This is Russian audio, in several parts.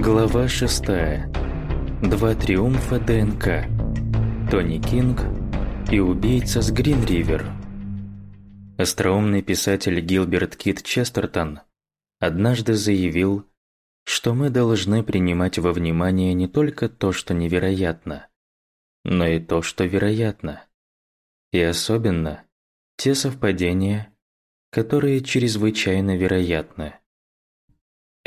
Глава 6. Два триумфа ДНК. Тони Кинг и убийца с Грин-Ривер. Остроумный писатель Гилберт Кит Честертон однажды заявил, что мы должны принимать во внимание не только то, что невероятно, но и то, что вероятно. И особенно те совпадения, которые чрезвычайно вероятны.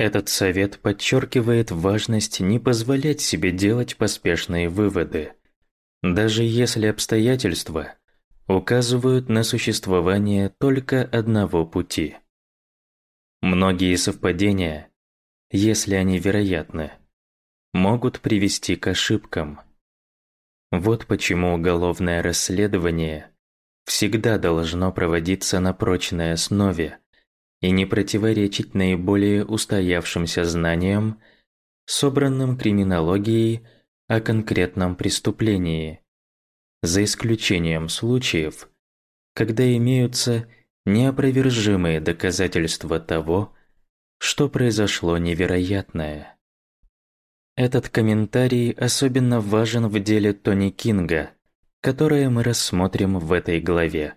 Этот совет подчеркивает важность не позволять себе делать поспешные выводы, даже если обстоятельства указывают на существование только одного пути. Многие совпадения, если они вероятны, могут привести к ошибкам. Вот почему уголовное расследование всегда должно проводиться на прочной основе, и не противоречить наиболее устоявшимся знаниям, собранным криминологией о конкретном преступлении, за исключением случаев, когда имеются неопровержимые доказательства того, что произошло невероятное. Этот комментарий особенно важен в деле Тони Кинга, которое мы рассмотрим в этой главе.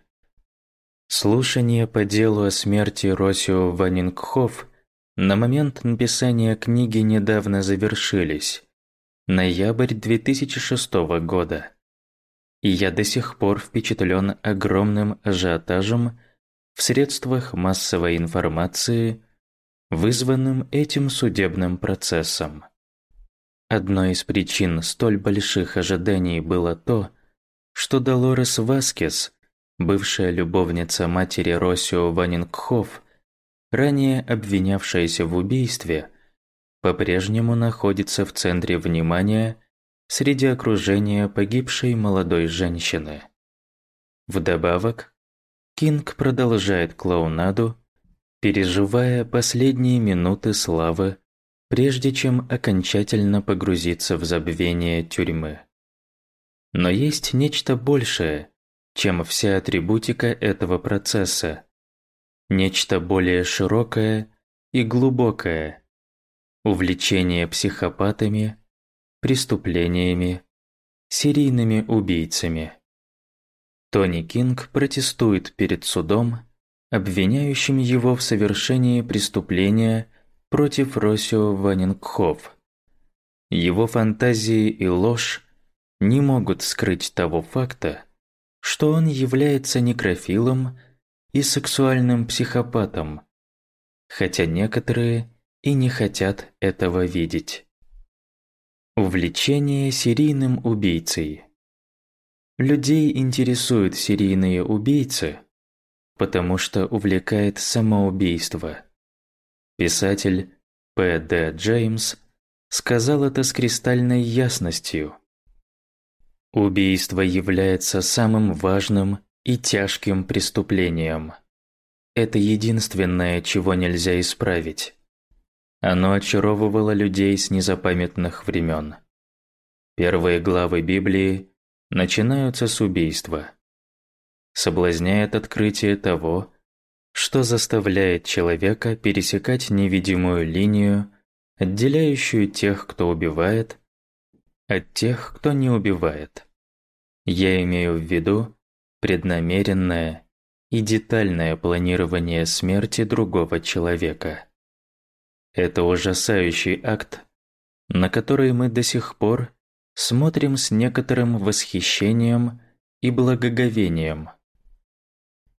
Слушания по делу о смерти Росио Ванингхоф на момент написания книги недавно завершились. Ноябрь 2006 года. И я до сих пор впечатлен огромным ажиотажем в средствах массовой информации, вызванным этим судебным процессом. Одной из причин столь больших ожиданий было то, что Долорес Васкес бывшая любовница матери Росио Ванингхоф, ранее обвинявшаяся в убийстве, по-прежнему находится в центре внимания среди окружения погибшей молодой женщины. Вдобавок, Кинг продолжает клоунаду, переживая последние минуты славы, прежде чем окончательно погрузиться в забвение тюрьмы. Но есть нечто большее – чем вся атрибутика этого процесса. Нечто более широкое и глубокое. Увлечение психопатами, преступлениями, серийными убийцами. Тони Кинг протестует перед судом, обвиняющим его в совершении преступления против Росио Ванингхоф. Его фантазии и ложь не могут скрыть того факта, что он является некрофилом и сексуальным психопатом, хотя некоторые и не хотят этого видеть. Увлечение серийным убийцей. Людей интересуют серийные убийцы, потому что увлекает самоубийство. Писатель П. Д. Джеймс сказал это с кристальной ясностью – Убийство является самым важным и тяжким преступлением. Это единственное, чего нельзя исправить. Оно очаровывало людей с незапамятных времен. Первые главы Библии начинаются с убийства. Соблазняет открытие того, что заставляет человека пересекать невидимую линию, отделяющую тех, кто убивает, от тех, кто не убивает. Я имею в виду преднамеренное и детальное планирование смерти другого человека. Это ужасающий акт, на который мы до сих пор смотрим с некоторым восхищением и благоговением.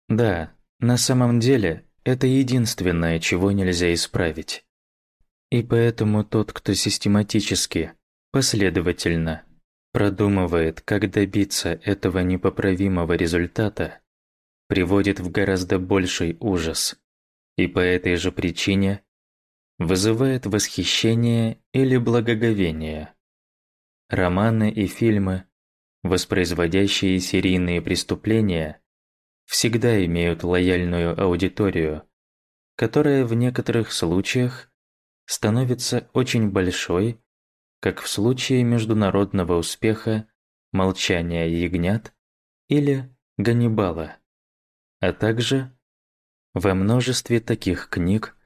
Да, на самом деле это единственное, чего нельзя исправить. И поэтому тот, кто систематически последовательно продумывает, как добиться этого непоправимого результата, приводит в гораздо больший ужас и по этой же причине вызывает восхищение или благоговение. Романы и фильмы, воспроизводящие серийные преступления, всегда имеют лояльную аудиторию, которая в некоторых случаях становится очень большой как в случае международного успеха «Молчания ягнят» или «Ганнибала», а также во множестве таких книг,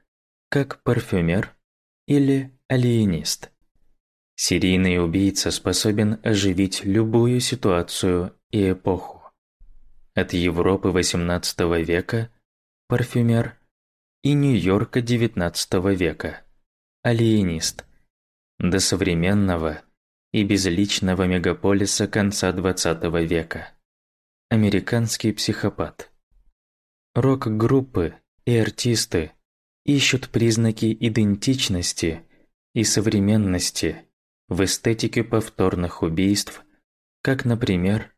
как «Парфюмер» или Алиенист. Серийный убийца способен оживить любую ситуацию и эпоху. От Европы XVIII века – парфюмер и Нью-Йорка XIX века – алиенист, до современного и безличного мегаполиса конца XX века – американский психопат. Рок-группы и артисты ищут признаки идентичности и современности в эстетике повторных убийств, как, например,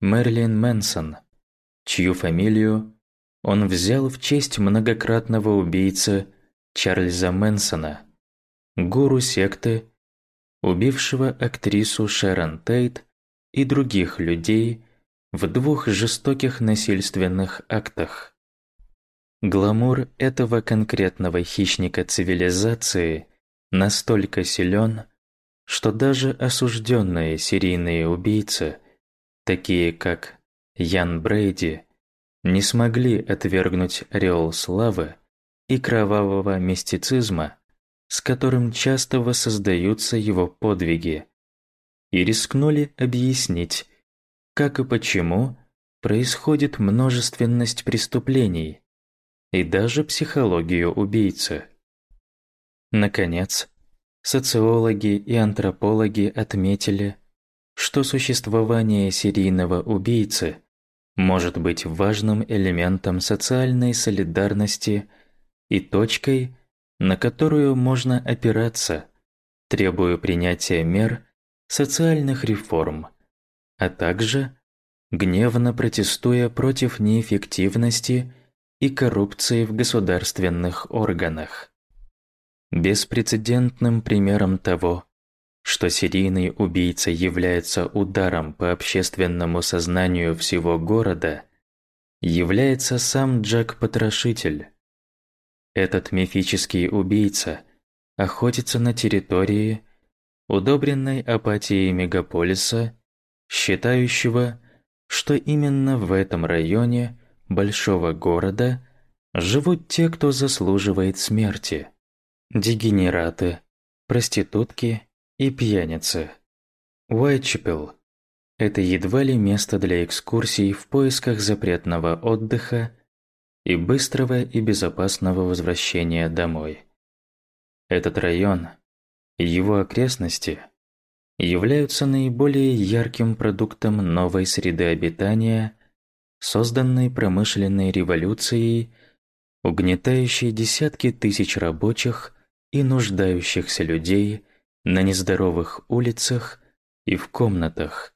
Мерлин Мэнсон, чью фамилию он взял в честь многократного убийцы Чарльза Мэнсона, гуру секты, убившего актрису Шерон Тейт и других людей в двух жестоких насильственных актах. Гламур этого конкретного хищника цивилизации настолько силен, что даже осужденные серийные убийцы, такие как Ян Брейди, не смогли отвергнуть ореол славы и кровавого мистицизма, с которым часто воссоздаются его подвиги, и рискнули объяснить, как и почему происходит множественность преступлений, и даже психологию убийцы. Наконец, социологи и антропологи отметили, что существование серийного убийцы может быть важным элементом социальной солидарности и точкой, на которую можно опираться, требуя принятия мер социальных реформ, а также гневно протестуя против неэффективности и коррупции в государственных органах. Беспрецедентным примером того, что серийный убийца является ударом по общественному сознанию всего города, является сам Джек-потрошитель. Этот мифический убийца охотится на территории, удобренной апатией мегаполиса, считающего, что именно в этом районе большого города живут те, кто заслуживает смерти. Дегенераты, проститутки и пьяницы. Уайтчепел – это едва ли место для экскурсий в поисках запретного отдыха и быстрого и безопасного возвращения домой. Этот район его окрестности являются наиболее ярким продуктом новой среды обитания созданной промышленной революцией, угнетающей десятки тысяч рабочих и нуждающихся людей на нездоровых улицах и в комнатах,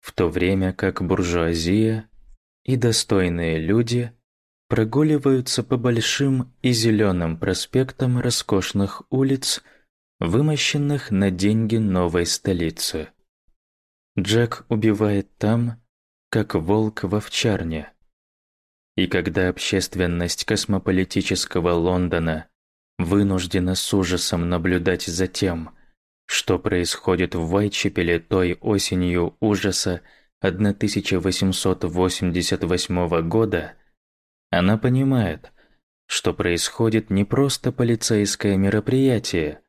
в то время как буржуазия и достойные люди прогуливаются по большим и зеленым проспектам роскошных улиц, вымощенных на деньги новой столицы. Джек убивает там, как волк в овчарне. И когда общественность космополитического Лондона вынуждена с ужасом наблюдать за тем, что происходит в Вайтчепеле той осенью ужаса 1888 года, она понимает, что происходит не просто полицейское мероприятие,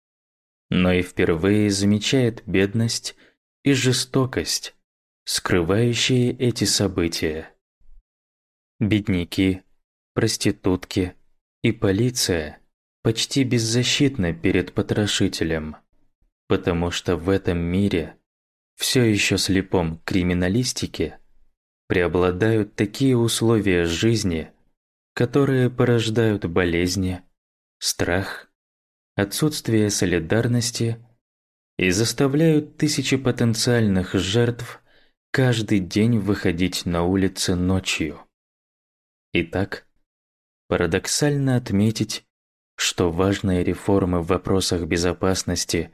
но и впервые замечает бедность и жестокость, скрывающие эти события. Бедняки, проститутки и полиция почти беззащитны перед потрошителем, потому что в этом мире, все еще слепом криминалистике, преобладают такие условия жизни, которые порождают болезни, страх, отсутствие солидарности и заставляют тысячи потенциальных жертв каждый день выходить на улицы ночью. Итак, парадоксально отметить, что важные реформы в вопросах безопасности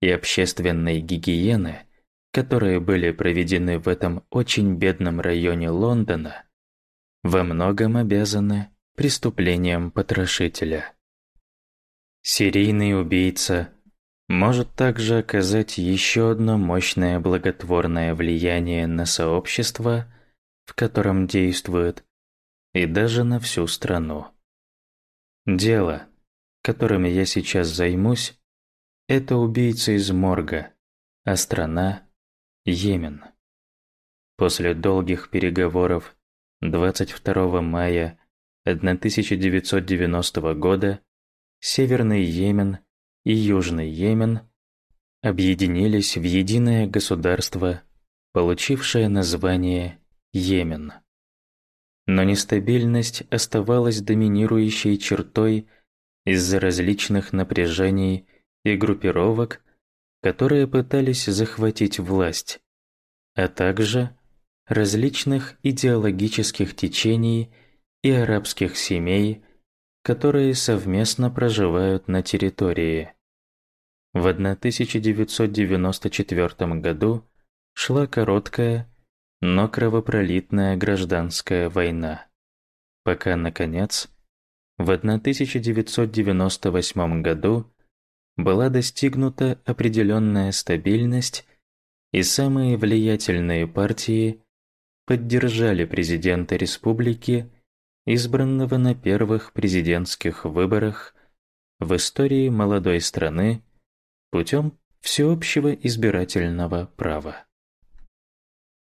и общественной гигиены, которые были проведены в этом очень бедном районе Лондона, во многом обязаны преступлениям потрошителя. Серийный убийца может также оказать еще одно мощное благотворное влияние на сообщество, в котором действует, и даже на всю страну. Дело, которым я сейчас займусь, это убийца из морга, а страна – Йемен. После долгих переговоров 22 мая 1990 года Северный Йемен и Южный Йемен объединились в единое государство, получившее название Йемен. Но нестабильность оставалась доминирующей чертой из-за различных напряжений и группировок, которые пытались захватить власть, а также различных идеологических течений и арабских семей, которые совместно проживают на территории. В 1994 году шла короткая, но кровопролитная гражданская война, пока, наконец, в 1998 году была достигнута определенная стабильность, и самые влиятельные партии поддержали президента республики, избранного на первых президентских выборах в истории молодой страны путем всеобщего избирательного права.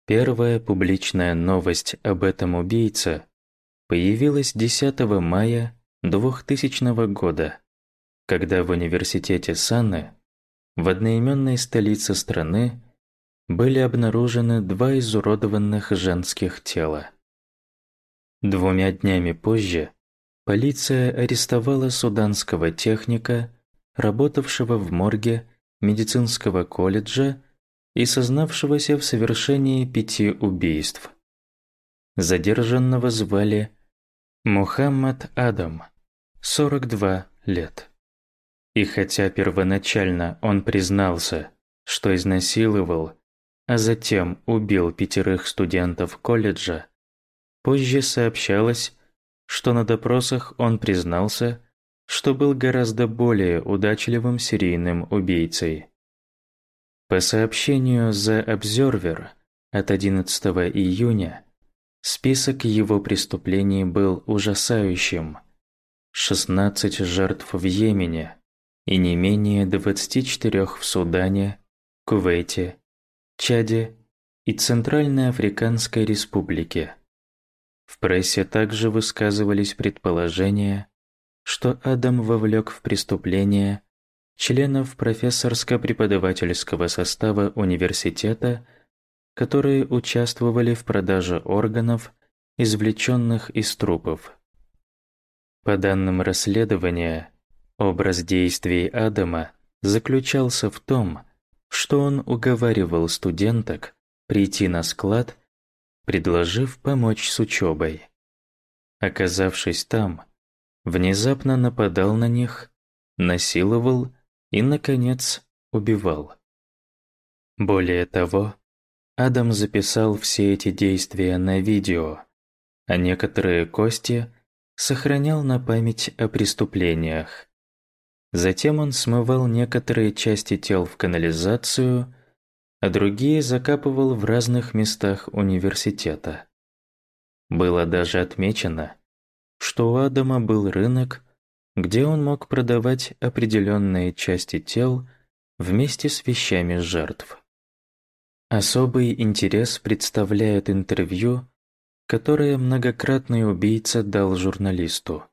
Первая публичная новость об этом убийце появилась 10 мая 2000 года, когда в университете Санны, в одноименной столице страны, были обнаружены два изуродованных женских тела. Двумя днями позже полиция арестовала суданского техника, работавшего в морге медицинского колледжа и сознавшегося в совершении пяти убийств. Задержанного звали Мухаммад Адам, 42 лет. И хотя первоначально он признался, что изнасиловал, а затем убил пятерых студентов колледжа, позже сообщалось, что на допросах он признался, что был гораздо более удачливым серийным убийцей. По сообщению The Observer от 11 июня, список его преступлений был ужасающим. 16 жертв в Йемене и не менее 24 в Судане, Кувейте, Чаде и Центральной Африканской Республике. В прессе также высказывались предположения, что Адам вовлек в преступление членов профессорско-преподавательского состава университета, которые участвовали в продаже органов, извлеченных из трупов. По данным расследования, образ действий Адама заключался в том, что он уговаривал студенток прийти на склад, предложив помочь с учебой. Оказавшись там, внезапно нападал на них, насиловал и, наконец, убивал. Более того, Адам записал все эти действия на видео, а некоторые кости сохранял на память о преступлениях. Затем он смывал некоторые части тел в канализацию, а другие закапывал в разных местах университета. Было даже отмечено, что у Адама был рынок, где он мог продавать определенные части тел вместе с вещами жертв. Особый интерес представляет интервью, которое многократный убийца дал журналисту.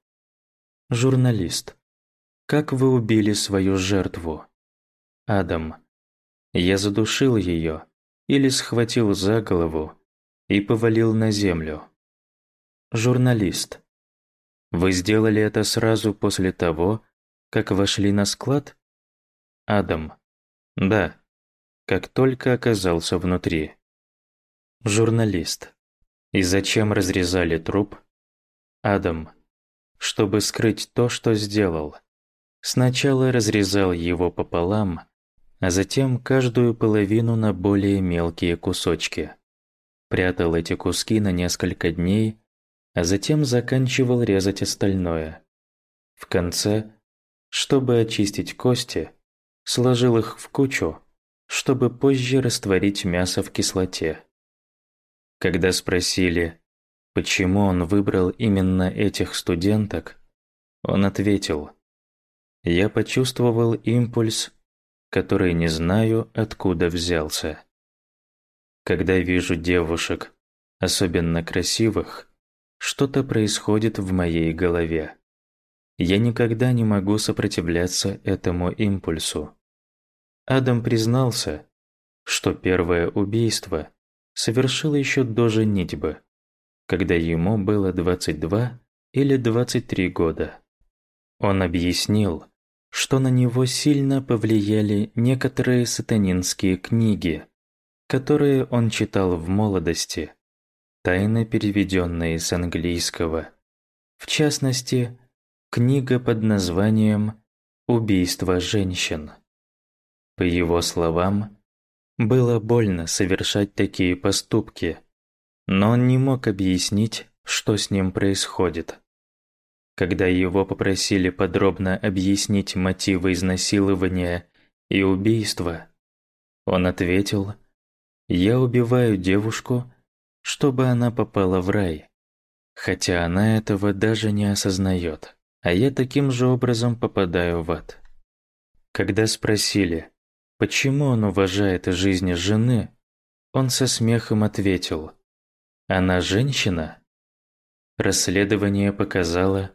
Журналист. Как вы убили свою жертву? Адам. Я задушил ее или схватил за голову и повалил на землю. Журналист. Вы сделали это сразу после того, как вошли на склад? Адам. Да. Как только оказался внутри. Журналист. И зачем разрезали труп? Адам. Чтобы скрыть то, что сделал. Сначала разрезал его пополам, а затем каждую половину на более мелкие кусочки. Прятал эти куски на несколько дней а затем заканчивал резать остальное. В конце, чтобы очистить кости, сложил их в кучу, чтобы позже растворить мясо в кислоте. Когда спросили, почему он выбрал именно этих студенток, он ответил, «Я почувствовал импульс который не знаю, откуда взялся. Когда вижу девушек, особенно красивых, что-то происходит в моей голове. Я никогда не могу сопротивляться этому импульсу. Адам признался, что первое убийство совершил еще до женитьбы, когда ему было 22 или 23 года. Он объяснил, что на него сильно повлияли некоторые сатанинские книги, которые он читал в молодости, тайно переведенные с английского. В частности, книга под названием «Убийство женщин». По его словам, было больно совершать такие поступки, но он не мог объяснить, что с ним происходит. Когда его попросили подробно объяснить мотивы изнасилования и убийства, он ответил, «Я убиваю девушку, чтобы она попала в рай, хотя она этого даже не осознает, а я таким же образом попадаю в ад». Когда спросили, почему он уважает жизнь жены, он со смехом ответил, «Она женщина?» Расследование показало,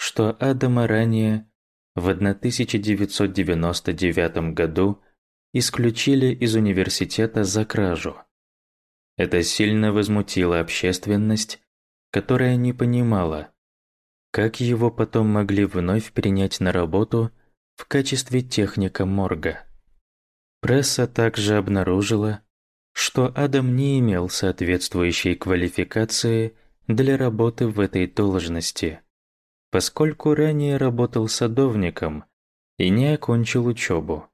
что Адама ранее, в 1999 году, исключили из университета за кражу. Это сильно возмутило общественность, которая не понимала, как его потом могли вновь принять на работу в качестве техника морга. Пресса также обнаружила, что Адам не имел соответствующей квалификации для работы в этой должности поскольку ранее работал садовником и не окончил учебу.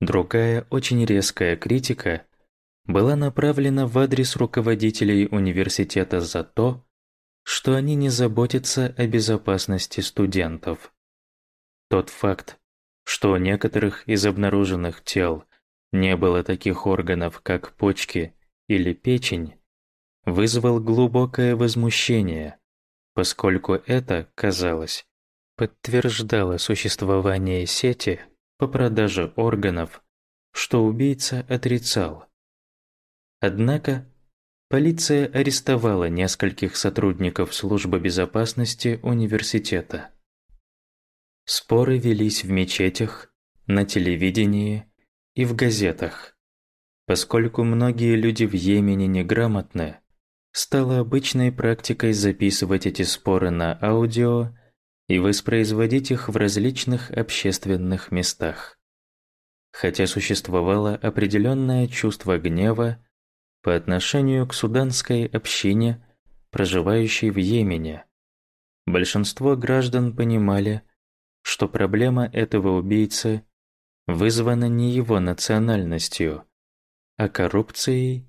Другая очень резкая критика была направлена в адрес руководителей университета за то, что они не заботятся о безопасности студентов. Тот факт, что у некоторых из обнаруженных тел не было таких органов, как почки или печень, вызвал глубокое возмущение – поскольку это, казалось, подтверждало существование сети по продаже органов, что убийца отрицал. Однако полиция арестовала нескольких сотрудников службы безопасности университета. Споры велись в мечетях, на телевидении и в газетах. Поскольку многие люди в Йемене неграмотны, стало обычной практикой записывать эти споры на аудио и воспроизводить их в различных общественных местах. Хотя существовало определенное чувство гнева по отношению к суданской общине, проживающей в Йемене, большинство граждан понимали, что проблема этого убийцы вызвана не его национальностью, а коррупцией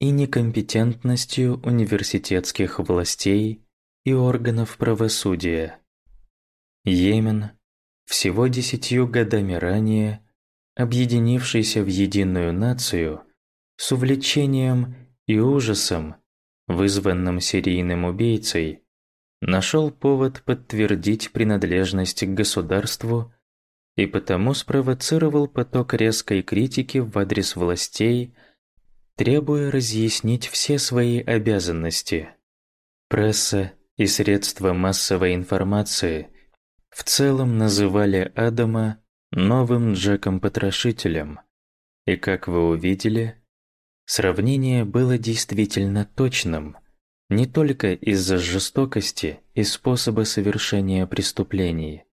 и некомпетентностью университетских властей и органов правосудия. Йемен, всего десятью годами ранее, объединившийся в единую нацию, с увлечением и ужасом, вызванным серийным убийцей, нашел повод подтвердить принадлежность к государству и потому спровоцировал поток резкой критики в адрес властей – требуя разъяснить все свои обязанности. Пресса и средства массовой информации в целом называли Адама новым Джеком-потрошителем, и, как вы увидели, сравнение было действительно точным, не только из-за жестокости и способа совершения преступлений,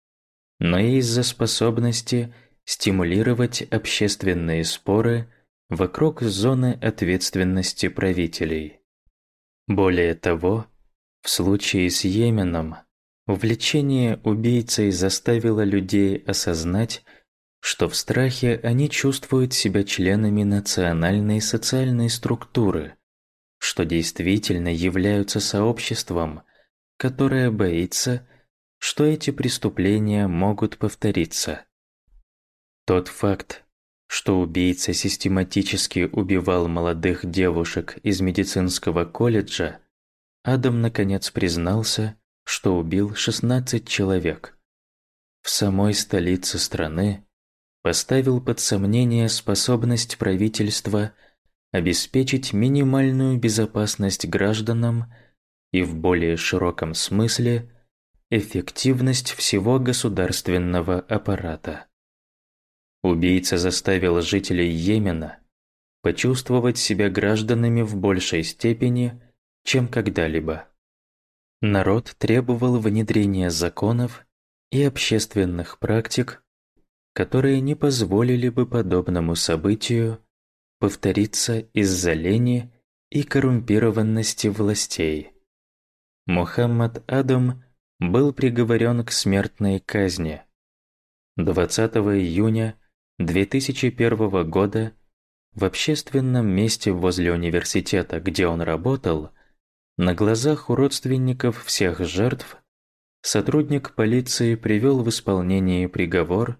но и из-за способности стимулировать общественные споры вокруг зоны ответственности правителей. Более того, в случае с Йеменом, увлечение убийцей заставило людей осознать, что в страхе они чувствуют себя членами национальной социальной структуры, что действительно являются сообществом, которое боится, что эти преступления могут повториться. Тот факт, что убийца систематически убивал молодых девушек из медицинского колледжа, Адам наконец признался, что убил 16 человек. В самой столице страны поставил под сомнение способность правительства обеспечить минимальную безопасность гражданам и в более широком смысле эффективность всего государственного аппарата. Убийца заставил жителей Йемена почувствовать себя гражданами в большей степени, чем когда-либо. Народ требовал внедрения законов и общественных практик, которые не позволили бы подобному событию повториться из-за лени и коррумпированности властей. Мухаммад Адам был приговорен к смертной казни. 20 июня 2001 года в общественном месте возле университета, где он работал, на глазах у родственников всех жертв сотрудник полиции привел в исполнение приговор,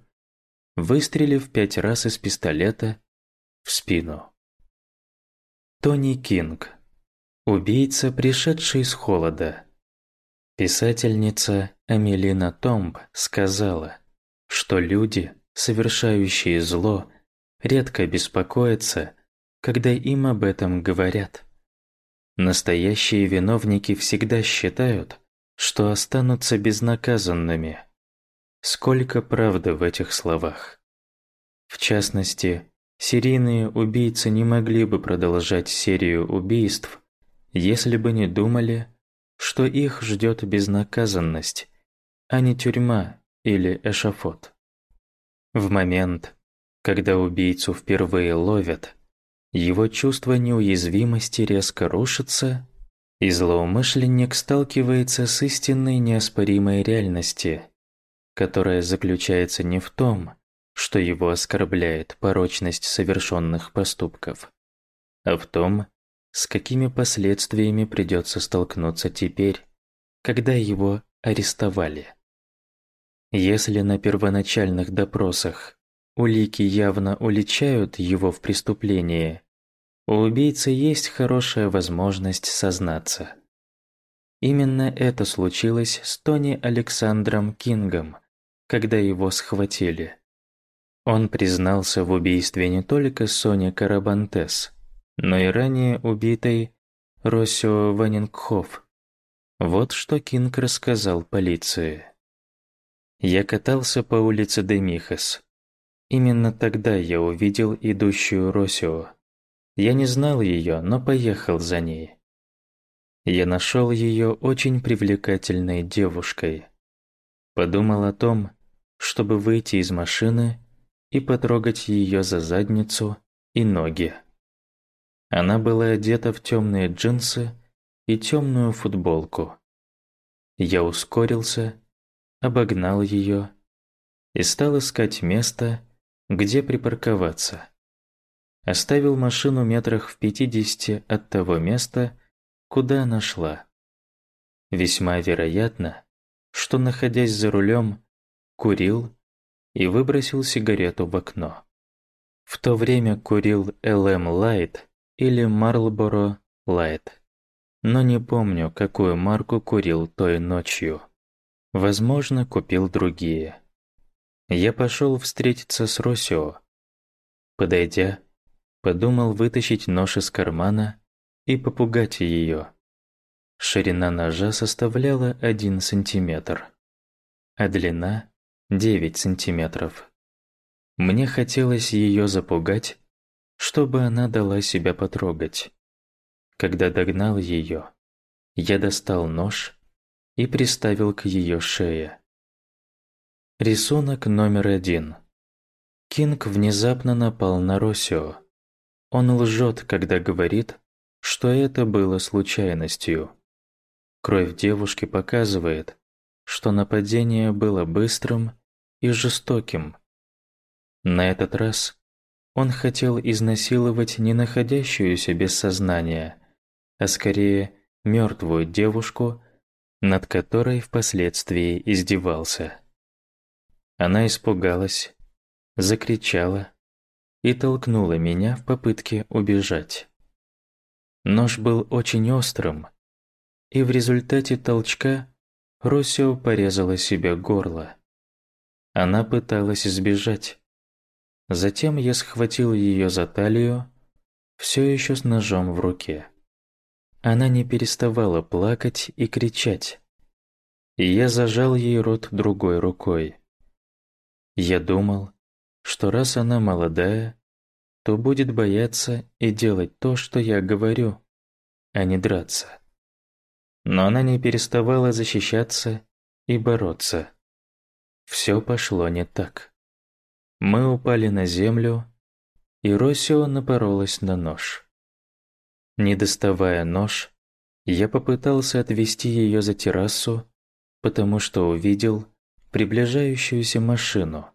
выстрелив пять раз из пистолета в спину. Тони Кинг. Убийца, пришедший с холода. Писательница Амелина Томб сказала, что люди, совершающие зло, редко беспокоятся, когда им об этом говорят. Настоящие виновники всегда считают, что останутся безнаказанными. Сколько правды в этих словах. В частности, серийные убийцы не могли бы продолжать серию убийств, если бы не думали, что их ждет безнаказанность, а не тюрьма или эшафот. В момент, когда убийцу впервые ловят, его чувство неуязвимости резко рушится, и злоумышленник сталкивается с истинной неоспоримой реальности, которая заключается не в том, что его оскорбляет порочность совершенных поступков, а в том, с какими последствиями придется столкнуться теперь, когда его арестовали. Если на первоначальных допросах улики явно уличают его в преступлении, у убийцы есть хорошая возможность сознаться. Именно это случилось с Тони Александром Кингом, когда его схватили. Он признался в убийстве не только Сони Карабантес, но и ранее убитой Росио Ванингхоф. Вот что Кинг рассказал полиции. Я катался по улице Демихас. Именно тогда я увидел идущую Росио. Я не знал ее, но поехал за ней. Я нашел ее очень привлекательной девушкой. Подумал о том, чтобы выйти из машины и потрогать ее за задницу и ноги. Она была одета в темные джинсы и темную футболку. Я ускорился, обогнал ее и стал искать место, где припарковаться. Оставил машину метрах в пятидесяти от того места, куда она шла. Весьма вероятно, что, находясь за рулем, курил и выбросил сигарету в окно. В то время курил LM Light или Marlboro Light, но не помню, какую марку курил той ночью. Возможно, купил другие. Я пошел встретиться с Росио. Подойдя, Подумал вытащить нож из кармана и попугать ее. Ширина ножа составляла 1 сантиметр, а длина – 9 сантиметров. Мне хотелось ее запугать, чтобы она дала себя потрогать. Когда догнал ее, я достал нож и приставил к ее шее. Рисунок номер один. Кинг внезапно напал на Росио. Он лжет, когда говорит, что это было случайностью. Кровь девушки показывает, что нападение было быстрым и жестоким. На этот раз он хотел изнасиловать не находящуюся без сознания, а скорее мертвую девушку, над которой впоследствии издевался. Она испугалась, закричала, и толкнула меня в попытке убежать. Нож был очень острым, и в результате толчка Росио порезала себе горло. Она пыталась сбежать, Затем я схватил ее за талию, все еще с ножом в руке. Она не переставала плакать и кричать, и я зажал ей рот другой рукой. Я думал, что раз она молодая, то будет бояться и делать то, что я говорю, а не драться. Но она не переставала защищаться и бороться. Все пошло не так. Мы упали на землю, и Росио напоролась на нож. Не доставая нож, я попытался отвести ее за террасу, потому что увидел приближающуюся машину,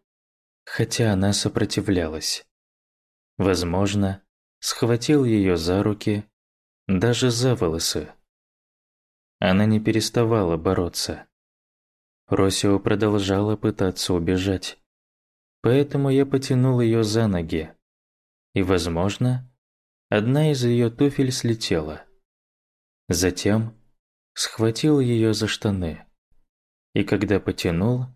хотя она сопротивлялась. Возможно, схватил ее за руки, даже за волосы. Она не переставала бороться. Росио продолжала пытаться убежать. Поэтому я потянул ее за ноги. И, возможно, одна из ее туфель слетела. Затем схватил ее за штаны. И когда потянул,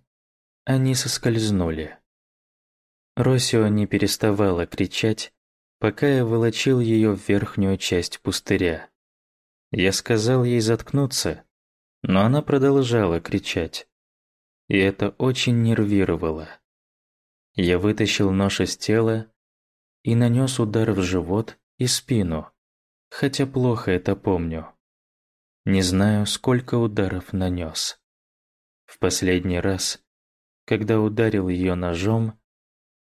они соскользнули. Росио не переставала кричать, пока я волочил ее в верхнюю часть пустыря. Я сказал ей заткнуться, но она продолжала кричать и это очень нервировало. Я вытащил нож из тела и нанес удар в живот и спину, хотя плохо это помню. Не знаю, сколько ударов нанес. В последний раз, когда ударил ее ножом,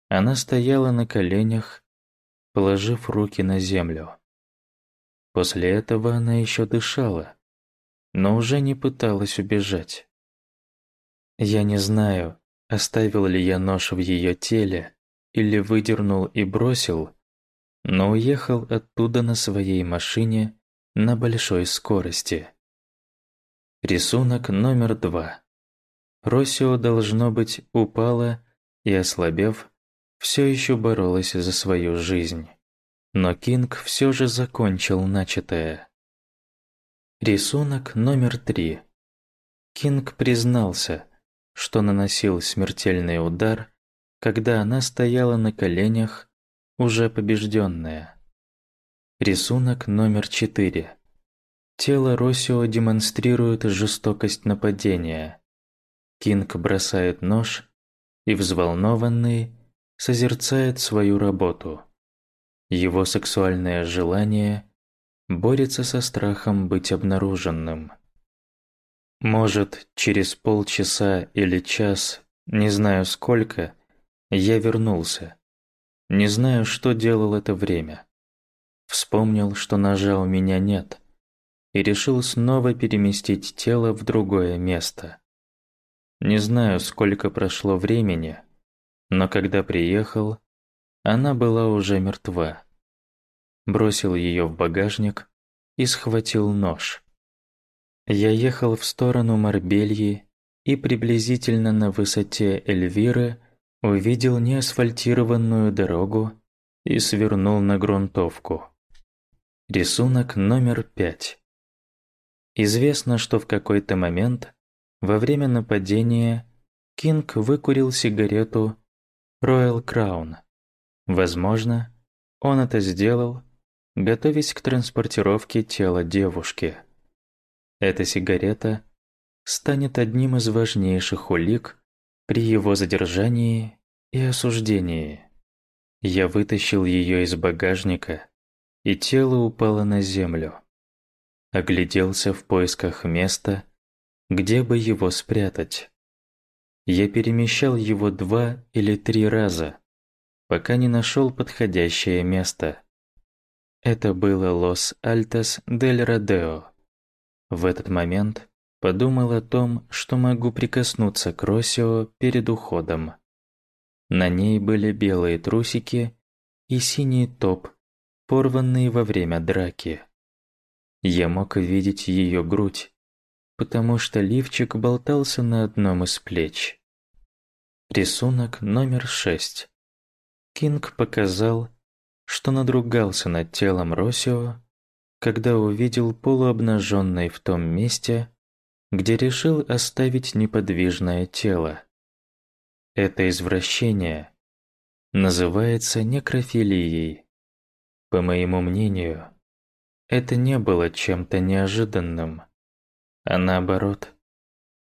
она стояла на коленях, положив руки на землю. После этого она еще дышала, но уже не пыталась убежать. Я не знаю, оставил ли я нож в ее теле или выдернул и бросил, но уехал оттуда на своей машине на большой скорости. Рисунок номер два. Росио, должно быть, упала и, ослабев, все еще боролась за свою жизнь. Но Кинг все же закончил начатое. Рисунок номер три. Кинг признался, что наносил смертельный удар, когда она стояла на коленях, уже побежденная. Рисунок номер 4. Тело Росио демонстрирует жестокость нападения. Кинг бросает нож и, взволнованный, созерцает свою работу. Его сексуальное желание борется со страхом быть обнаруженным. Может, через полчаса или час, не знаю сколько, я вернулся. Не знаю, что делал это время. Вспомнил, что ножа у меня нет, и решил снова переместить тело в другое место. Не знаю, сколько прошло времени, но когда приехал, она была уже мертва. Бросил ее в багажник и схватил нож. Я ехал в сторону Марбельи и приблизительно на высоте Эльвиры увидел неасфальтированную дорогу и свернул на грунтовку. Рисунок номер пять. Известно, что в какой-то момент во время нападения Кинг выкурил сигарету Royal Crown. Возможно, он это сделал, готовясь к транспортировке тела девушки. Эта сигарета станет одним из важнейших улик при его задержании и осуждении. Я вытащил ее из багажника, и тело упало на землю. Огляделся в поисках места, где бы его спрятать. Я перемещал его два или три раза, пока не нашел подходящее место. Это было Лос-Альтос-дель-Родео. В этот момент подумал о том, что могу прикоснуться к Росио перед уходом. На ней были белые трусики и синий топ, порванные во время драки. Я мог видеть ее грудь, потому что лифчик болтался на одном из плеч. Рисунок номер шесть. Кинг показал, что надругался над телом Росио когда увидел полуобнаженной в том месте, где решил оставить неподвижное тело. Это извращение. называется некрофилией. По моему мнению, это не было чем-то неожиданным, а наоборот,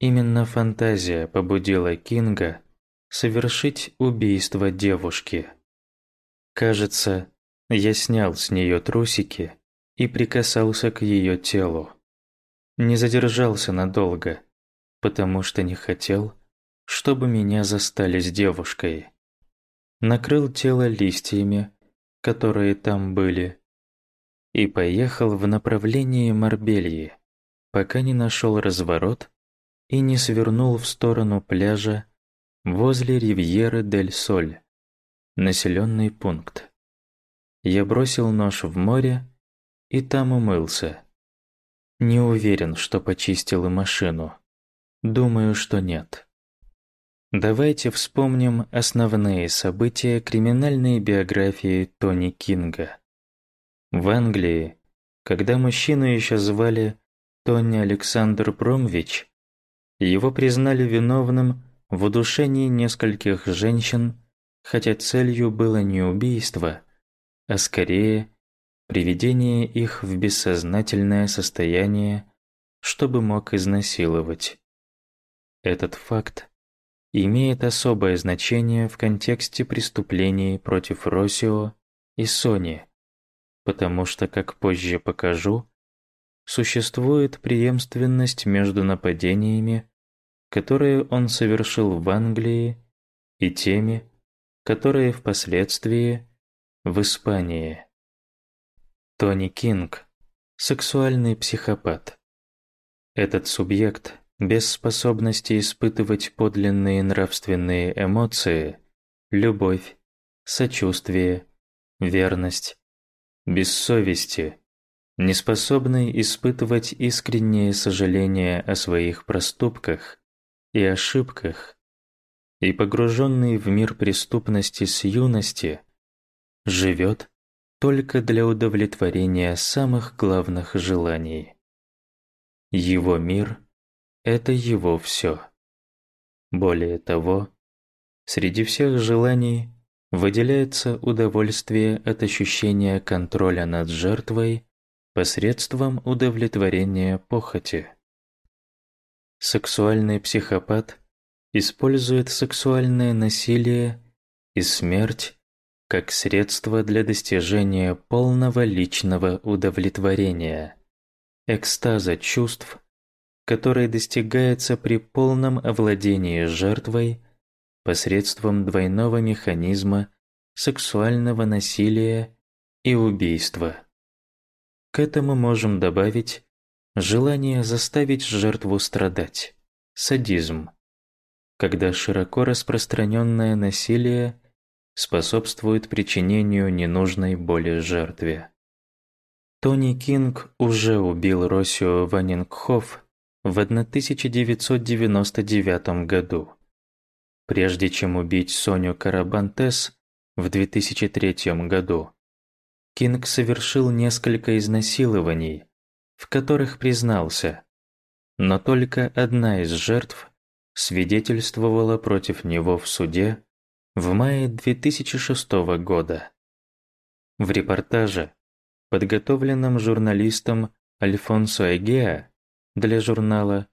именно фантазия побудила Кинга совершить убийство девушки. Кажется, я снял с нее трусики и прикасался к ее телу. Не задержался надолго, потому что не хотел, чтобы меня застали с девушкой. Накрыл тело листьями, которые там были, и поехал в направлении Марбельи, пока не нашел разворот и не свернул в сторону пляжа возле Ривьеры дель Соль, населенный пункт. Я бросил нож в море и там умылся. Не уверен, что почистил и машину. Думаю, что нет. Давайте вспомним основные события криминальной биографии Тони Кинга. В Англии, когда мужчину еще звали Тони Александр Промвич, его признали виновным в удушении нескольких женщин, хотя целью было не убийство, а скорее приведение их в бессознательное состояние, чтобы мог изнасиловать. Этот факт имеет особое значение в контексте преступлений против Росио и Сони, потому что, как позже покажу, существует преемственность между нападениями, которые он совершил в Англии, и теми, которые впоследствии в Испании. Тони Кинг – сексуальный психопат. Этот субъект без способности испытывать подлинные нравственные эмоции, любовь, сочувствие, верность, без совести, неспособный испытывать искреннее сожаление о своих проступках и ошибках, и погруженный в мир преступности с юности, живет только для удовлетворения самых главных желаний. Его мир – это его все. Более того, среди всех желаний выделяется удовольствие от ощущения контроля над жертвой посредством удовлетворения похоти. Сексуальный психопат использует сексуальное насилие и смерть как средство для достижения полного личного удовлетворения, экстаза чувств, который достигается при полном овладении жертвой посредством двойного механизма сексуального насилия и убийства. К этому можем добавить желание заставить жертву страдать, садизм, когда широко распространенное насилие способствует причинению ненужной боли жертве. Тони Кинг уже убил Росио Ванингхоф в 1999 году. Прежде чем убить Соню Карабантес в 2003 году, Кинг совершил несколько изнасилований, в которых признался, но только одна из жертв свидетельствовала против него в суде в мае 2006 года. В репортаже, подготовленном журналистом Альфонсо Эгеа для журнала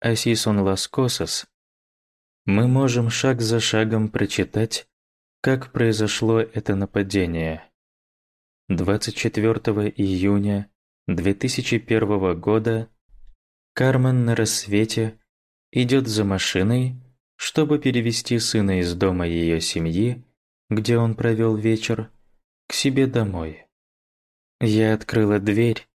«Асисон Лас Косас», мы можем шаг за шагом прочитать, как произошло это нападение. 24 июня 2001 года Кармен на рассвете идет за машиной чтобы перевести сына из дома ее семьи, где он провел вечер, к себе домой. Я открыла дверь,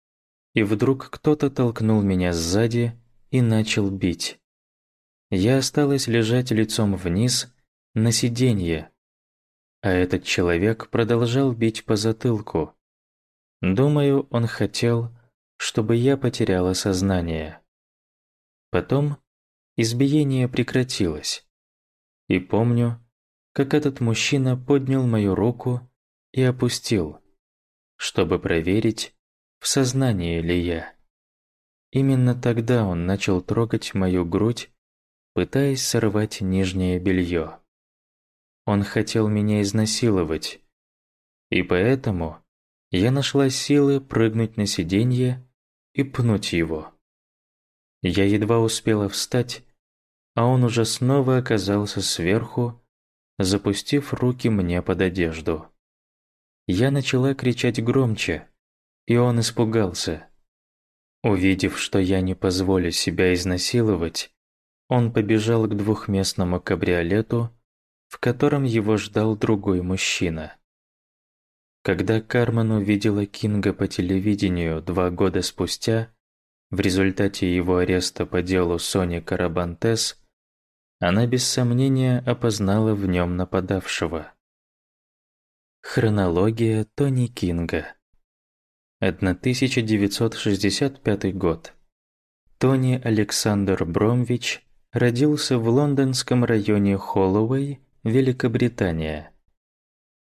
и вдруг кто-то толкнул меня сзади и начал бить. Я осталась лежать лицом вниз на сиденье, а этот человек продолжал бить по затылку. Думаю, он хотел, чтобы я потеряла сознание. Потом избиение прекратилось. И помню, как этот мужчина поднял мою руку и опустил, чтобы проверить, в сознании ли я. Именно тогда он начал трогать мою грудь, пытаясь сорвать нижнее белье. он хотел меня изнасиловать. И поэтому я нашла силы прыгнуть на сиденье и пнуть его. Я едва успела встать, а он уже снова оказался сверху, запустив руки мне под одежду. Я начала кричать громче, и он испугался. Увидев, что я не позволю себя изнасиловать, он побежал к двухместному кабриолету, в котором его ждал другой мужчина. Когда Кармен увидела Кинга по телевидению два года спустя, в результате его ареста по делу Сони Карабантес, она без сомнения опознала в нем нападавшего. Хронология Тони Кинга 1965 год. Тони Александр Бромвич родился в лондонском районе Холлоуэй, Великобритания.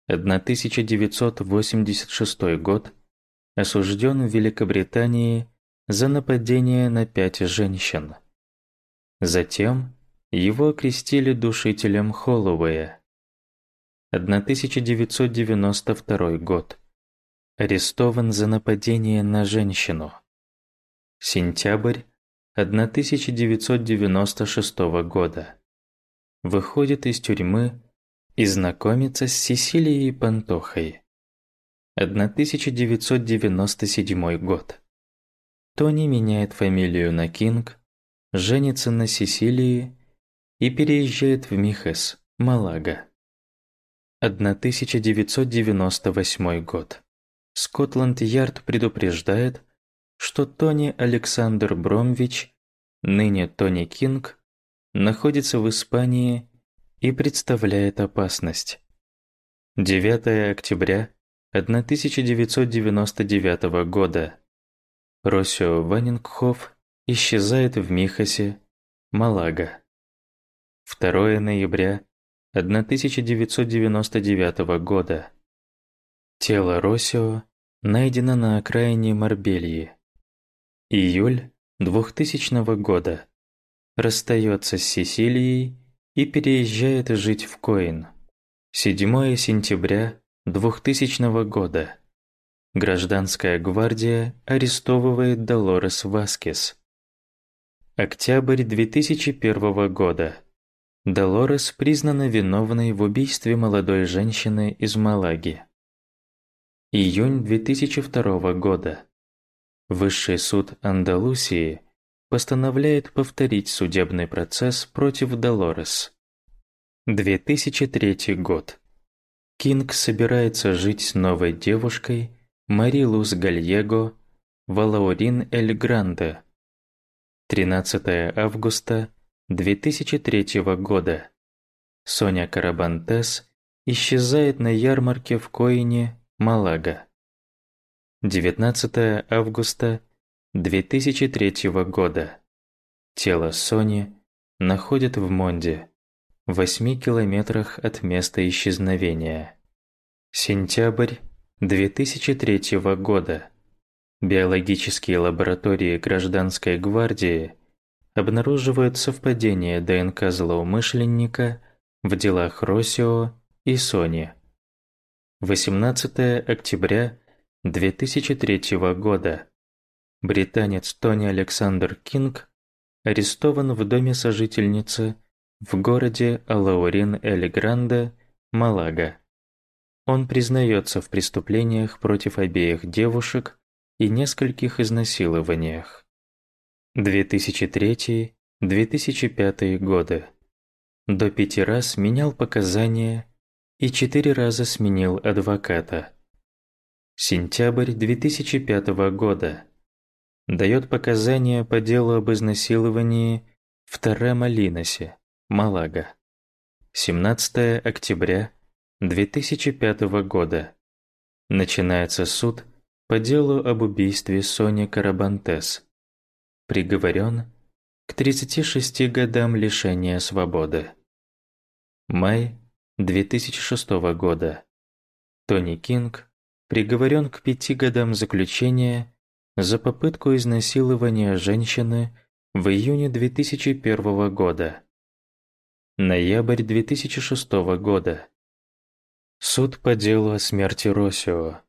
1986 год. Осужден в Великобритании за нападение на пять женщин. Затем его окрестили душителем Холлоуэя. 1992 год. Арестован за нападение на женщину. Сентябрь 1996 года. Выходит из тюрьмы и знакомится с Сесилией Пантохой. 1997 год. Тони меняет фамилию на Кинг, женится на Сесилии и переезжает в Михес, Малага. 1998 год. Скотланд-Ярд предупреждает, что Тони Александр Бромвич, ныне Тони Кинг, находится в Испании и представляет опасность. 9 октября 1999 года. Росио Ванингхоф исчезает в Михасе, Малага. 2 ноября 1999 года. Тело Росио найдено на окраине Марбельи. Июль 2000 года. Расстается с Сесилией и переезжает жить в Коин. 7 сентября 2000 года. Гражданская гвардия арестовывает Долорес Васкес. Октябрь 2001 года. Долорес признана виновной в убийстве молодой женщины из Малаги. Июнь 2002 года. Высший суд Андалусии постановляет повторить судебный процесс против Долорес. 2003 год. Кинг собирается жить с новой девушкой Мари Луз Гальего в Алаурин Эль Гранде. 13 августа 2003 года. Соня Карабантес исчезает на ярмарке в Коине, Малага. 19 августа 2003 года. Тело Сони находят в Монде, в 8 километрах от места исчезновения. Сентябрь 2003 года. Биологические лаборатории Гражданской гвардии обнаруживают совпадение ДНК злоумышленника в делах Росио и Сони. 18 октября 2003 года. Британец Тони Александр Кинг арестован в доме сожительницы в городе Алаурин-эль-Гранде, Малага. Он признается в преступлениях против обеих девушек и нескольких изнасилованиях. 2003-2005 годы. До пяти раз менял показания и четыре раза сменил адвоката. Сентябрь 2005 года. Дает показания по делу об изнасиловании в Таре-Малиносе, Малага. 17 октября 2005 года. Начинается суд по делу об убийстве Сони Карабантес. Приговорен к 36 годам лишения свободы. Май 2006 года. Тони Кинг приговорен к пяти годам заключения за попытку изнасилования женщины в июне 2001 года. Ноябрь 2006 года. Суд по делу о смерти Росио.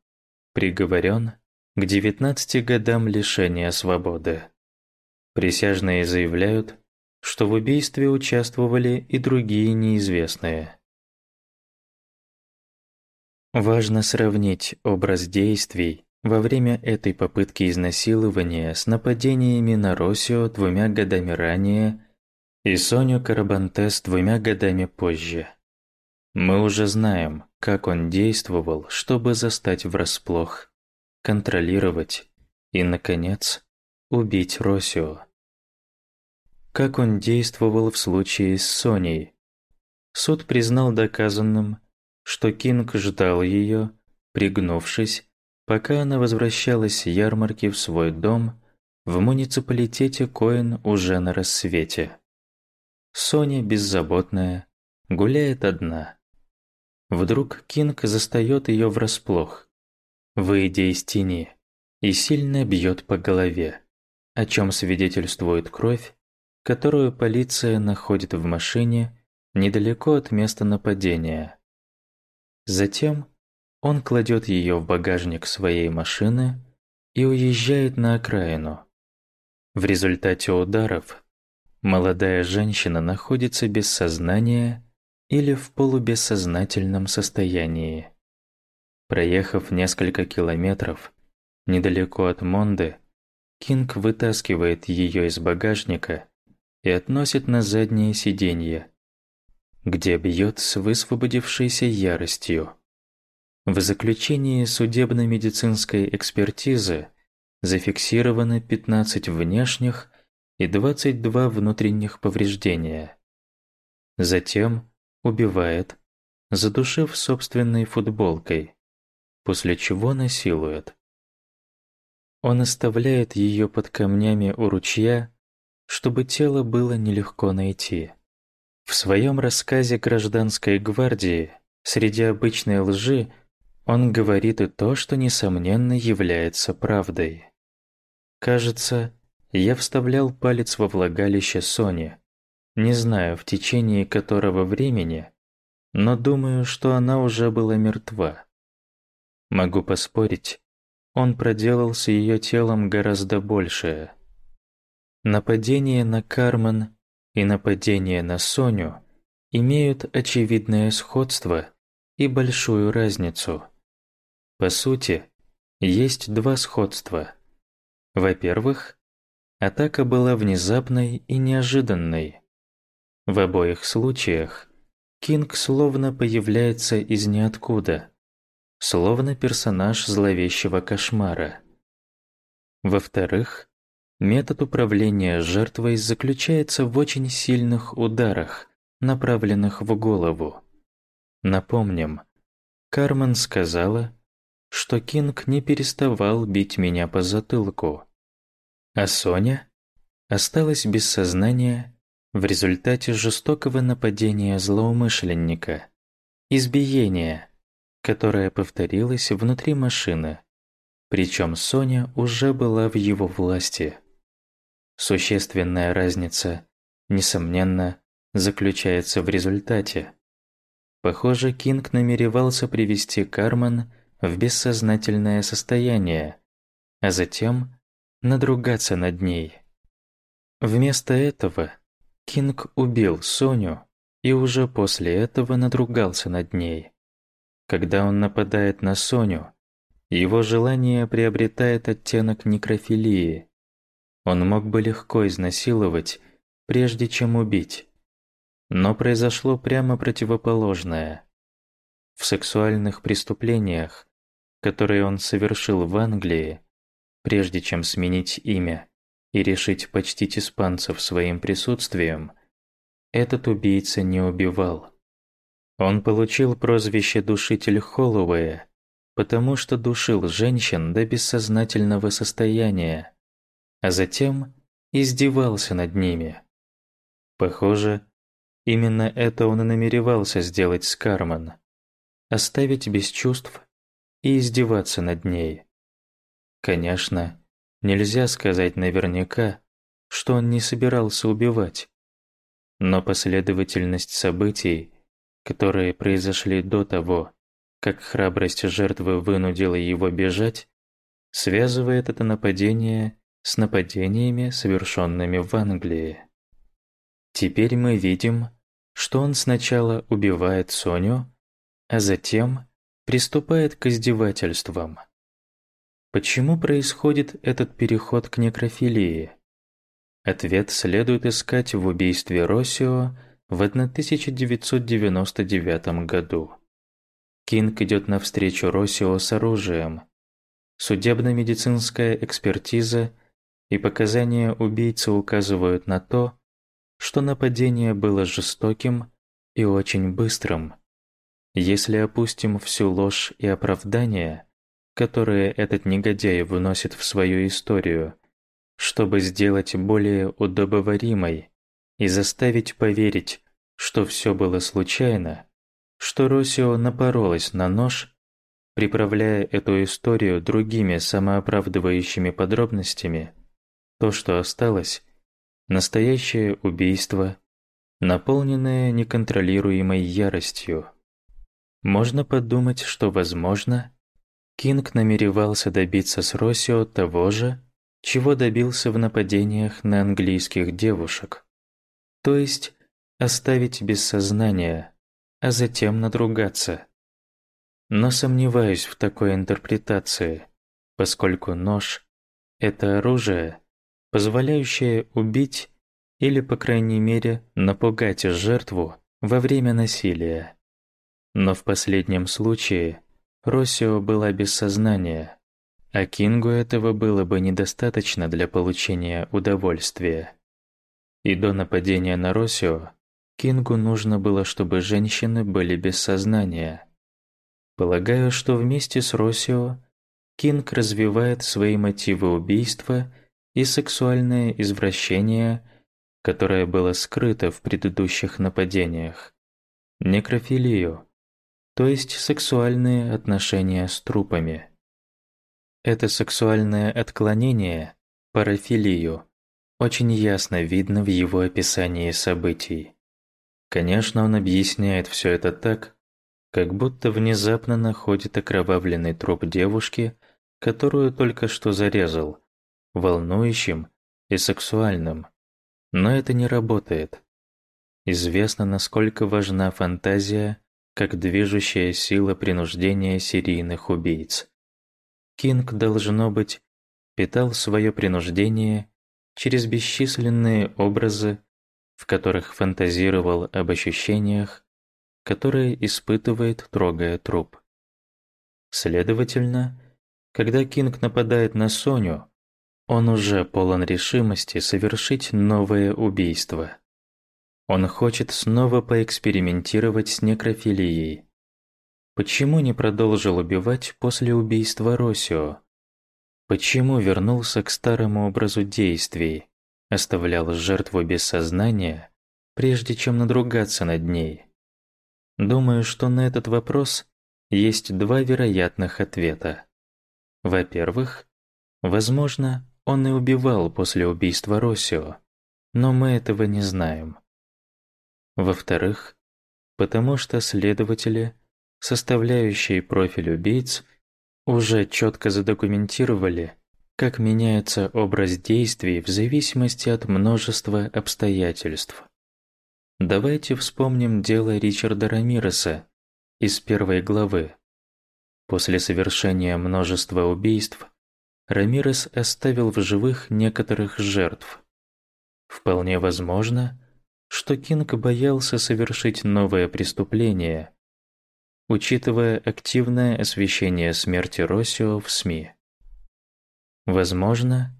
Приговорен к 19 годам лишения свободы. Присяжные заявляют, что в убийстве участвовали и другие неизвестные. Важно сравнить образ действий во время этой попытки изнасилования с нападениями на Росио двумя годами ранее и Соню Карабантес двумя годами позже. Мы уже знаем, как он действовал, чтобы застать врасплох, контролировать и, наконец, убить Росио. Как он действовал в случае с Соней? Суд признал доказанным, что Кинг ждал ее, пригнувшись, пока она возвращалась с ярмарки в свой дом в муниципалитете Коэн уже на рассвете. Соня, беззаботная, гуляет одна. Вдруг Кинг застает ее врасплох, выйдя из тени, и сильно бьет по голове, о чем свидетельствует кровь, которую полиция находит в машине недалеко от места нападения. Затем он кладет ее в багажник своей машины и уезжает на окраину. В результате ударов молодая женщина находится без сознания или в полубессознательном состоянии. Проехав несколько километров недалеко от Монды, Кинг вытаскивает ее из багажника и относит на заднее сиденье, где бьет с высвободившейся яростью. В заключении судебно-медицинской экспертизы зафиксировано 15 внешних и 22 внутренних повреждения. Затем убивает, задушив собственной футболкой, после чего насилует. Он оставляет ее под камнями у ручья чтобы тело было нелегко найти. В своем рассказе «Гражданской гвардии» среди обычной лжи он говорит и то, что, несомненно, является правдой. Кажется, я вставлял палец во влагалище Сони, не знаю, в течение которого времени, но думаю, что она уже была мертва. Могу поспорить, он проделал с ее телом гораздо большее. Нападение на Кармен и нападение на Соню имеют очевидное сходство и большую разницу. По сути, есть два сходства. Во-первых, атака была внезапной и неожиданной. В обоих случаях Кинг словно появляется из ниоткуда, словно персонаж зловещего кошмара. Во-вторых, Метод управления жертвой заключается в очень сильных ударах, направленных в голову. Напомним, Кармен сказала, что Кинг не переставал бить меня по затылку, а Соня осталась без сознания в результате жестокого нападения злоумышленника, избиения, которое повторилось внутри машины, причем Соня уже была в его власти. Существенная разница, несомненно, заключается в результате. Похоже, Кинг намеревался привести Кармен в бессознательное состояние, а затем надругаться над ней. Вместо этого Кинг убил Соню и уже после этого надругался над ней. Когда он нападает на Соню, его желание приобретает оттенок некрофилии. Он мог бы легко изнасиловать, прежде чем убить. Но произошло прямо противоположное. В сексуальных преступлениях, которые он совершил в Англии, прежде чем сменить имя и решить почтить испанцев своим присутствием, этот убийца не убивал. Он получил прозвище «душитель Холлоуэя», потому что душил женщин до бессознательного состояния, а затем издевался над ними. Похоже, именно это он и намеревался сделать с Кармен – оставить без чувств и издеваться над ней. Конечно, нельзя сказать наверняка, что он не собирался убивать, но последовательность событий, которые произошли до того, как храбрость жертвы вынудила его бежать, связывает это нападение с нападениями, совершенными в Англии. Теперь мы видим, что он сначала убивает Соню, а затем приступает к издевательствам. Почему происходит этот переход к некрофилии? Ответ следует искать в убийстве Росио в 1999 году. Кинг идет навстречу Росио с оружием. Судебно-медицинская экспертиза и показания убийцы указывают на то, что нападение было жестоким и очень быстрым. Если опустим всю ложь и оправдание, которые этот негодяй вносит в свою историю, чтобы сделать более удобоваримой и заставить поверить, что все было случайно, что Росио напоролась на нож, приправляя эту историю другими самооправдывающими подробностями, то, что осталось, Настоящее убийство, наполненное неконтролируемой яростью. Можно подумать, что, возможно, Кинг намеревался добиться с Росио того же, чего добился в нападениях на английских девушек. То есть оставить без сознания, а затем надругаться. Но сомневаюсь в такой интерпретации, поскольку нож – это оружие, позволяющее убить или, по крайней мере, напугать жертву во время насилия. Но в последнем случае Росио была без сознания, а Кингу этого было бы недостаточно для получения удовольствия. И до нападения на Росио Кингу нужно было, чтобы женщины были без сознания. Полагаю, что вместе с Росио Кинг развивает свои мотивы убийства и сексуальное извращение, которое было скрыто в предыдущих нападениях, некрофилию, то есть сексуальные отношения с трупами. Это сексуальное отклонение, парафилию, очень ясно видно в его описании событий. Конечно, он объясняет все это так, как будто внезапно находит окровавленный труп девушки, которую только что зарезал, волнующим и сексуальным. Но это не работает. Известно, насколько важна фантазия как движущая сила принуждения серийных убийц. Кинг, должно быть, питал свое принуждение через бесчисленные образы, в которых фантазировал об ощущениях, которые испытывает, трогая труп. Следовательно, когда Кинг нападает на Соню, он уже полон решимости совершить новое убийство. Он хочет снова поэкспериментировать с некрофилией. Почему не продолжил убивать после убийства Росио? Почему вернулся к старому образу действий, оставлял жертву без сознания, прежде чем надругаться над ней? Думаю, что на этот вопрос есть два вероятных ответа. Во-первых, возможно, он и убивал после убийства Росио, но мы этого не знаем. Во-вторых, потому что следователи, составляющие профиль убийц, уже четко задокументировали, как меняется образ действий в зависимости от множества обстоятельств. Давайте вспомним дело Ричарда Рамиреса из первой главы. После совершения множества убийств Рамирес оставил в живых некоторых жертв. Вполне возможно, что Кинг боялся совершить новое преступление, учитывая активное освещение смерти Росио в СМИ. Возможно,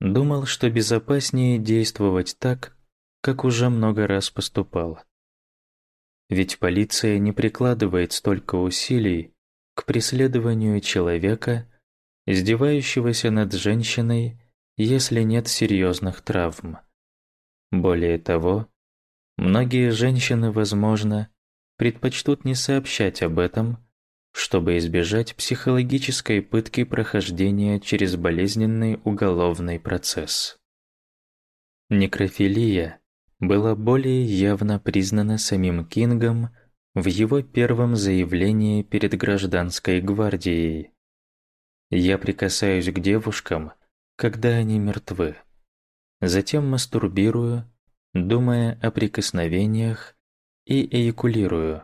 думал, что безопаснее действовать так, как уже много раз поступал. Ведь полиция не прикладывает столько усилий к преследованию человека, издевающегося над женщиной, если нет серьезных травм. Более того, многие женщины, возможно, предпочтут не сообщать об этом, чтобы избежать психологической пытки прохождения через болезненный уголовный процесс. Некрофилия была более явно признана самим Кингом в его первом заявлении перед гражданской гвардией. Я прикасаюсь к девушкам, когда они мертвы. Затем мастурбирую, думая о прикосновениях, и эякулирую.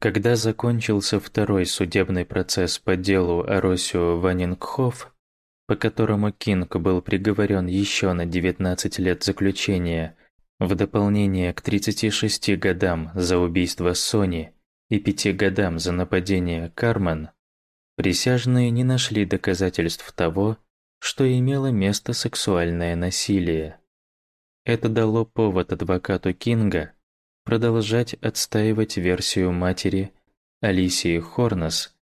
Когда закончился второй судебный процесс по делу Аросио Ванингхоф, по которому Кинг был приговорен еще на 19 лет заключения в дополнение к 36 годам за убийство Сони и 5 годам за нападение Кармен, присяжные не нашли доказательств того, что имело место сексуальное насилие. Это дало повод адвокату Кинга продолжать отстаивать версию матери Алисии Хорнес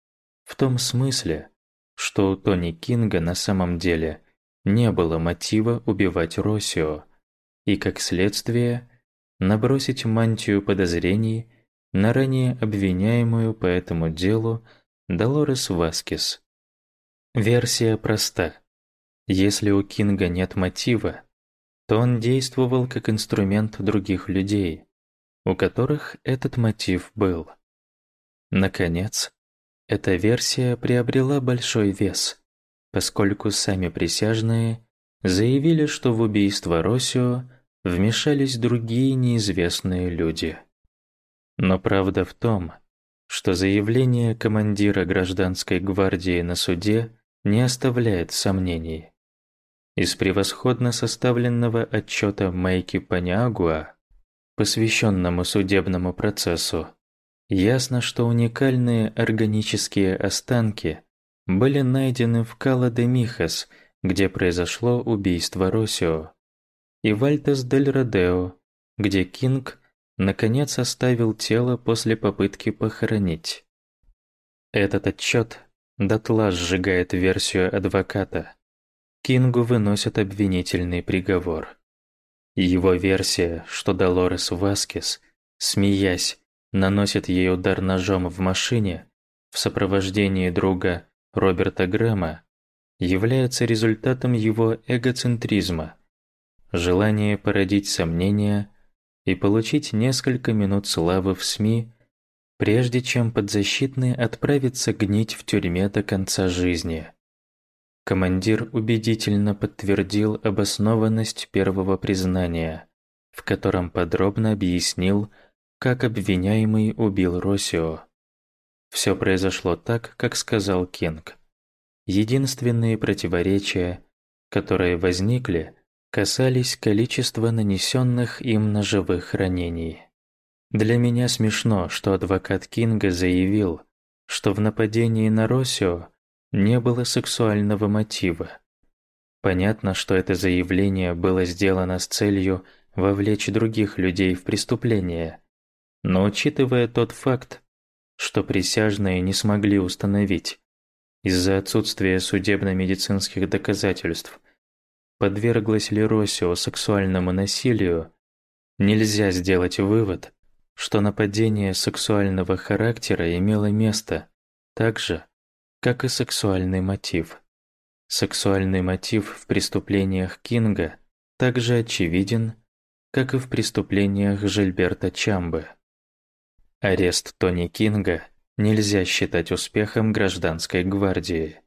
в том смысле, что у Тони Кинга на самом деле не было мотива убивать Росио, и, как следствие, набросить мантию подозрений на ранее обвиняемую по этому делу Долорес Васкис. Версия проста. Если у Кинга нет мотива, то он действовал как инструмент других людей, у которых этот мотив был. Наконец, эта версия приобрела большой вес, поскольку сами присяжные заявили, что в убийство Росио вмешались другие неизвестные люди. Но правда в том, что заявление командира гражданской гвардии на суде не оставляет сомнений. Из превосходно составленного отчета Майки Паниагуа, посвященному судебному процессу, ясно, что уникальные органические останки были найдены в Кала-де-Михас, где произошло убийство Росио и Вальтес-дель-Родео, где Кинг наконец оставил тело после попытки похоронить. Этот отчет дотла сжигает версию адвоката. Кингу выносят обвинительный приговор. Его версия, что Долорес Васкес, смеясь, наносит ей удар ножом в машине в сопровождении друга Роберта Грэма, является результатом его эгоцентризма – желание породить сомнения и получить несколько минут славы в СМИ, прежде чем подзащитный отправится гнить в тюрьме до конца жизни. Командир убедительно подтвердил обоснованность первого признания, в котором подробно объяснил, как обвиняемый убил Росио. Все произошло так, как сказал Кинг. Единственные противоречия, которые возникли, касались количества нанесенных им ножевых ранений. Для меня смешно, что адвокат Кинга заявил, что в нападении на Росио не было сексуального мотива. Понятно, что это заявление было сделано с целью вовлечь других людей в преступление, но учитывая тот факт, что присяжные не смогли установить из-за отсутствия судебно-медицинских доказательств подверглась ли Росио сексуальному насилию, нельзя сделать вывод, что нападение сексуального характера имело место так же, как и сексуальный мотив. Сексуальный мотив в преступлениях Кинга также очевиден, как и в преступлениях Жильберта Чамбы. Арест Тони Кинга нельзя считать успехом гражданской гвардии.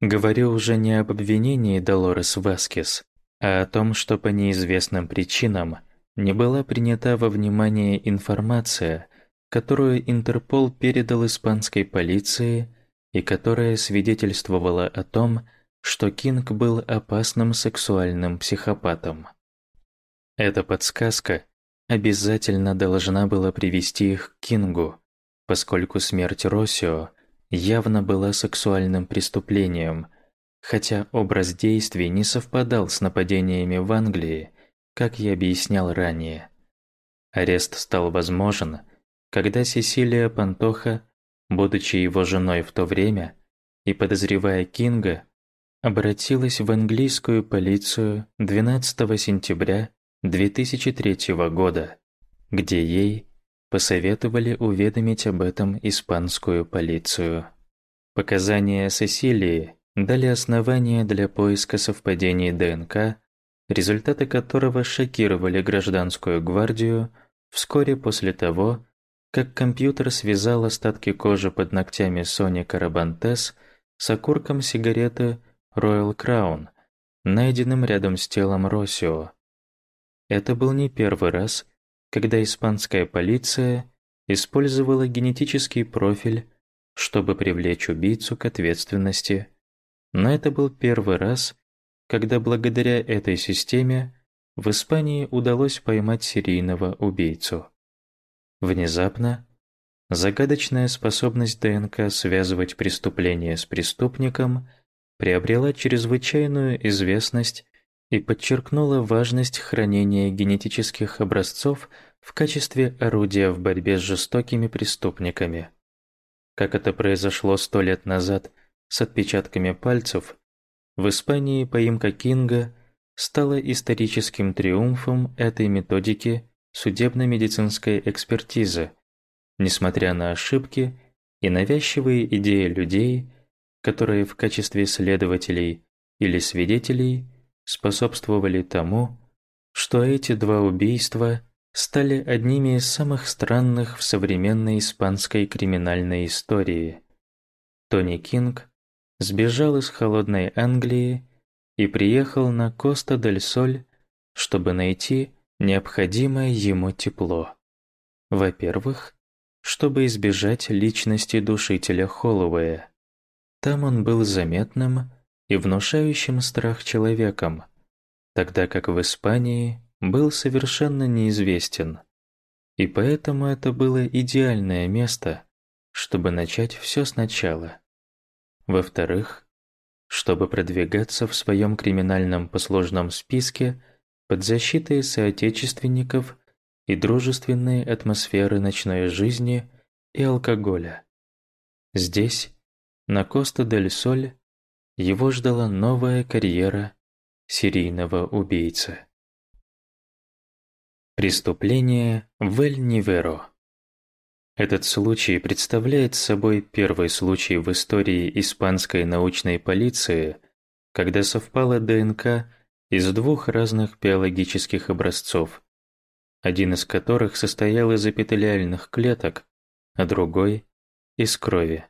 Говорю уже не об обвинении Долорес Васкес, а о том, что по неизвестным причинам не была принята во внимание информация, которую Интерпол передал испанской полиции и которая свидетельствовала о том, что Кинг был опасным сексуальным психопатом. Эта подсказка обязательно должна была привести их к Кингу, поскольку смерть Росио явно была сексуальным преступлением, хотя образ действий не совпадал с нападениями в Англии, как я объяснял ранее. Арест стал возможен, когда Сесилия Пантоха, будучи его женой в то время и подозревая Кинга, обратилась в английскую полицию 12 сентября 2003 года, где ей посоветовали уведомить об этом испанскую полицию. Показания Сесилии дали основания для поиска совпадений ДНК, результаты которого шокировали гражданскую гвардию вскоре после того, как компьютер связал остатки кожи под ногтями Сони Карабантес с окурком сигареты Royal Crown, найденным рядом с телом Росио. Это был не первый раз, когда испанская полиция использовала генетический профиль, чтобы привлечь убийцу к ответственности, но это был первый раз, когда благодаря этой системе в Испании удалось поймать серийного убийцу. Внезапно загадочная способность ДНК связывать преступление с преступником приобрела чрезвычайную известность и подчеркнула важность хранения генетических образцов в качестве орудия в борьбе с жестокими преступниками. Как это произошло сто лет назад с отпечатками пальцев, в Испании поимка Кинга стала историческим триумфом этой методики судебно-медицинской экспертизы, несмотря на ошибки и навязчивые идеи людей, которые в качестве следователей или свидетелей способствовали тому, что эти два убийства стали одними из самых странных в современной испанской криминальной истории. Тони Кинг сбежал из холодной Англии и приехал на Коста-дель-Соль, чтобы найти необходимое ему тепло. Во-первых, чтобы избежать личности душителя Холлоуэя. Там он был заметным и внушающим страх человеком, тогда как в Испании был совершенно неизвестен. И поэтому это было идеальное место, чтобы начать все сначала. Во-вторых, чтобы продвигаться в своем криминальном послужном списке под защитой соотечественников и дружественной атмосферы ночной жизни и алкоголя. Здесь, на Коста-дель-Соль, его ждала новая карьера серийного убийцы. Преступление в Эль-Ниверо этот случай представляет собой первый случай в истории испанской научной полиции, когда совпала ДНК из двух разных биологических образцов, один из которых состоял из эпителиальных клеток, а другой – из крови.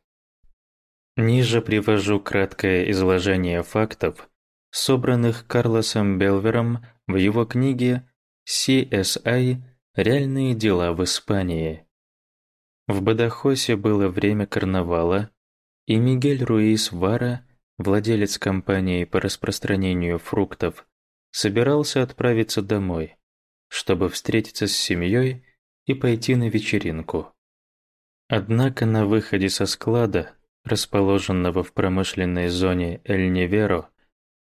Ниже привожу краткое изложение фактов, собранных Карлосом Белвером в его книге CSI «Реальные дела в Испании». В Бадахосе было время карнавала, и Мигель Руис Вара, владелец компании по распространению фруктов, собирался отправиться домой, чтобы встретиться с семьей и пойти на вечеринку. Однако на выходе со склада, расположенного в промышленной зоне Эль-Неверо,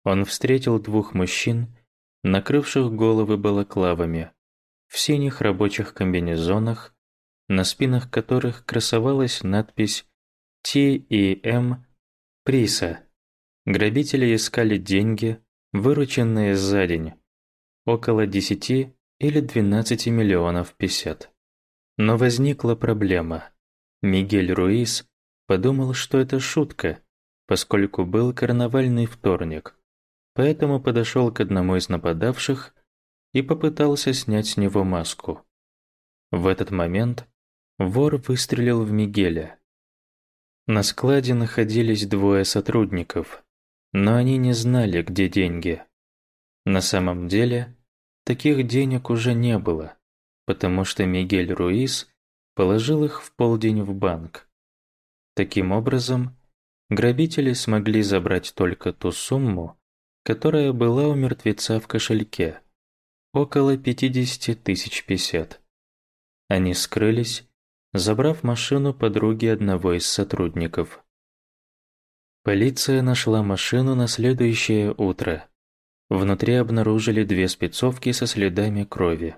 он встретил двух мужчин, накрывших головы балаклавами, в синих рабочих комбинезонах на спинах которых красовалась надпись «Т и Приса». Грабители искали деньги, вырученные за день, около 10 или 12 миллионов песет. Но возникла проблема. Мигель Руис подумал, что это шутка, поскольку был карнавальный вторник, поэтому подошел к одному из нападавших и попытался снять с него маску. В этот момент Вор выстрелил в Мигеля. На складе находились двое сотрудников, но они не знали, где деньги. На самом деле, таких денег уже не было, потому что Мигель Руис положил их в полдень в банк. Таким образом, грабители смогли забрать только ту сумму, которая была у мертвеца в кошельке – около 50 тысяч песет. Они скрылись забрав машину подруги одного из сотрудников. Полиция нашла машину на следующее утро. Внутри обнаружили две спецовки со следами крови.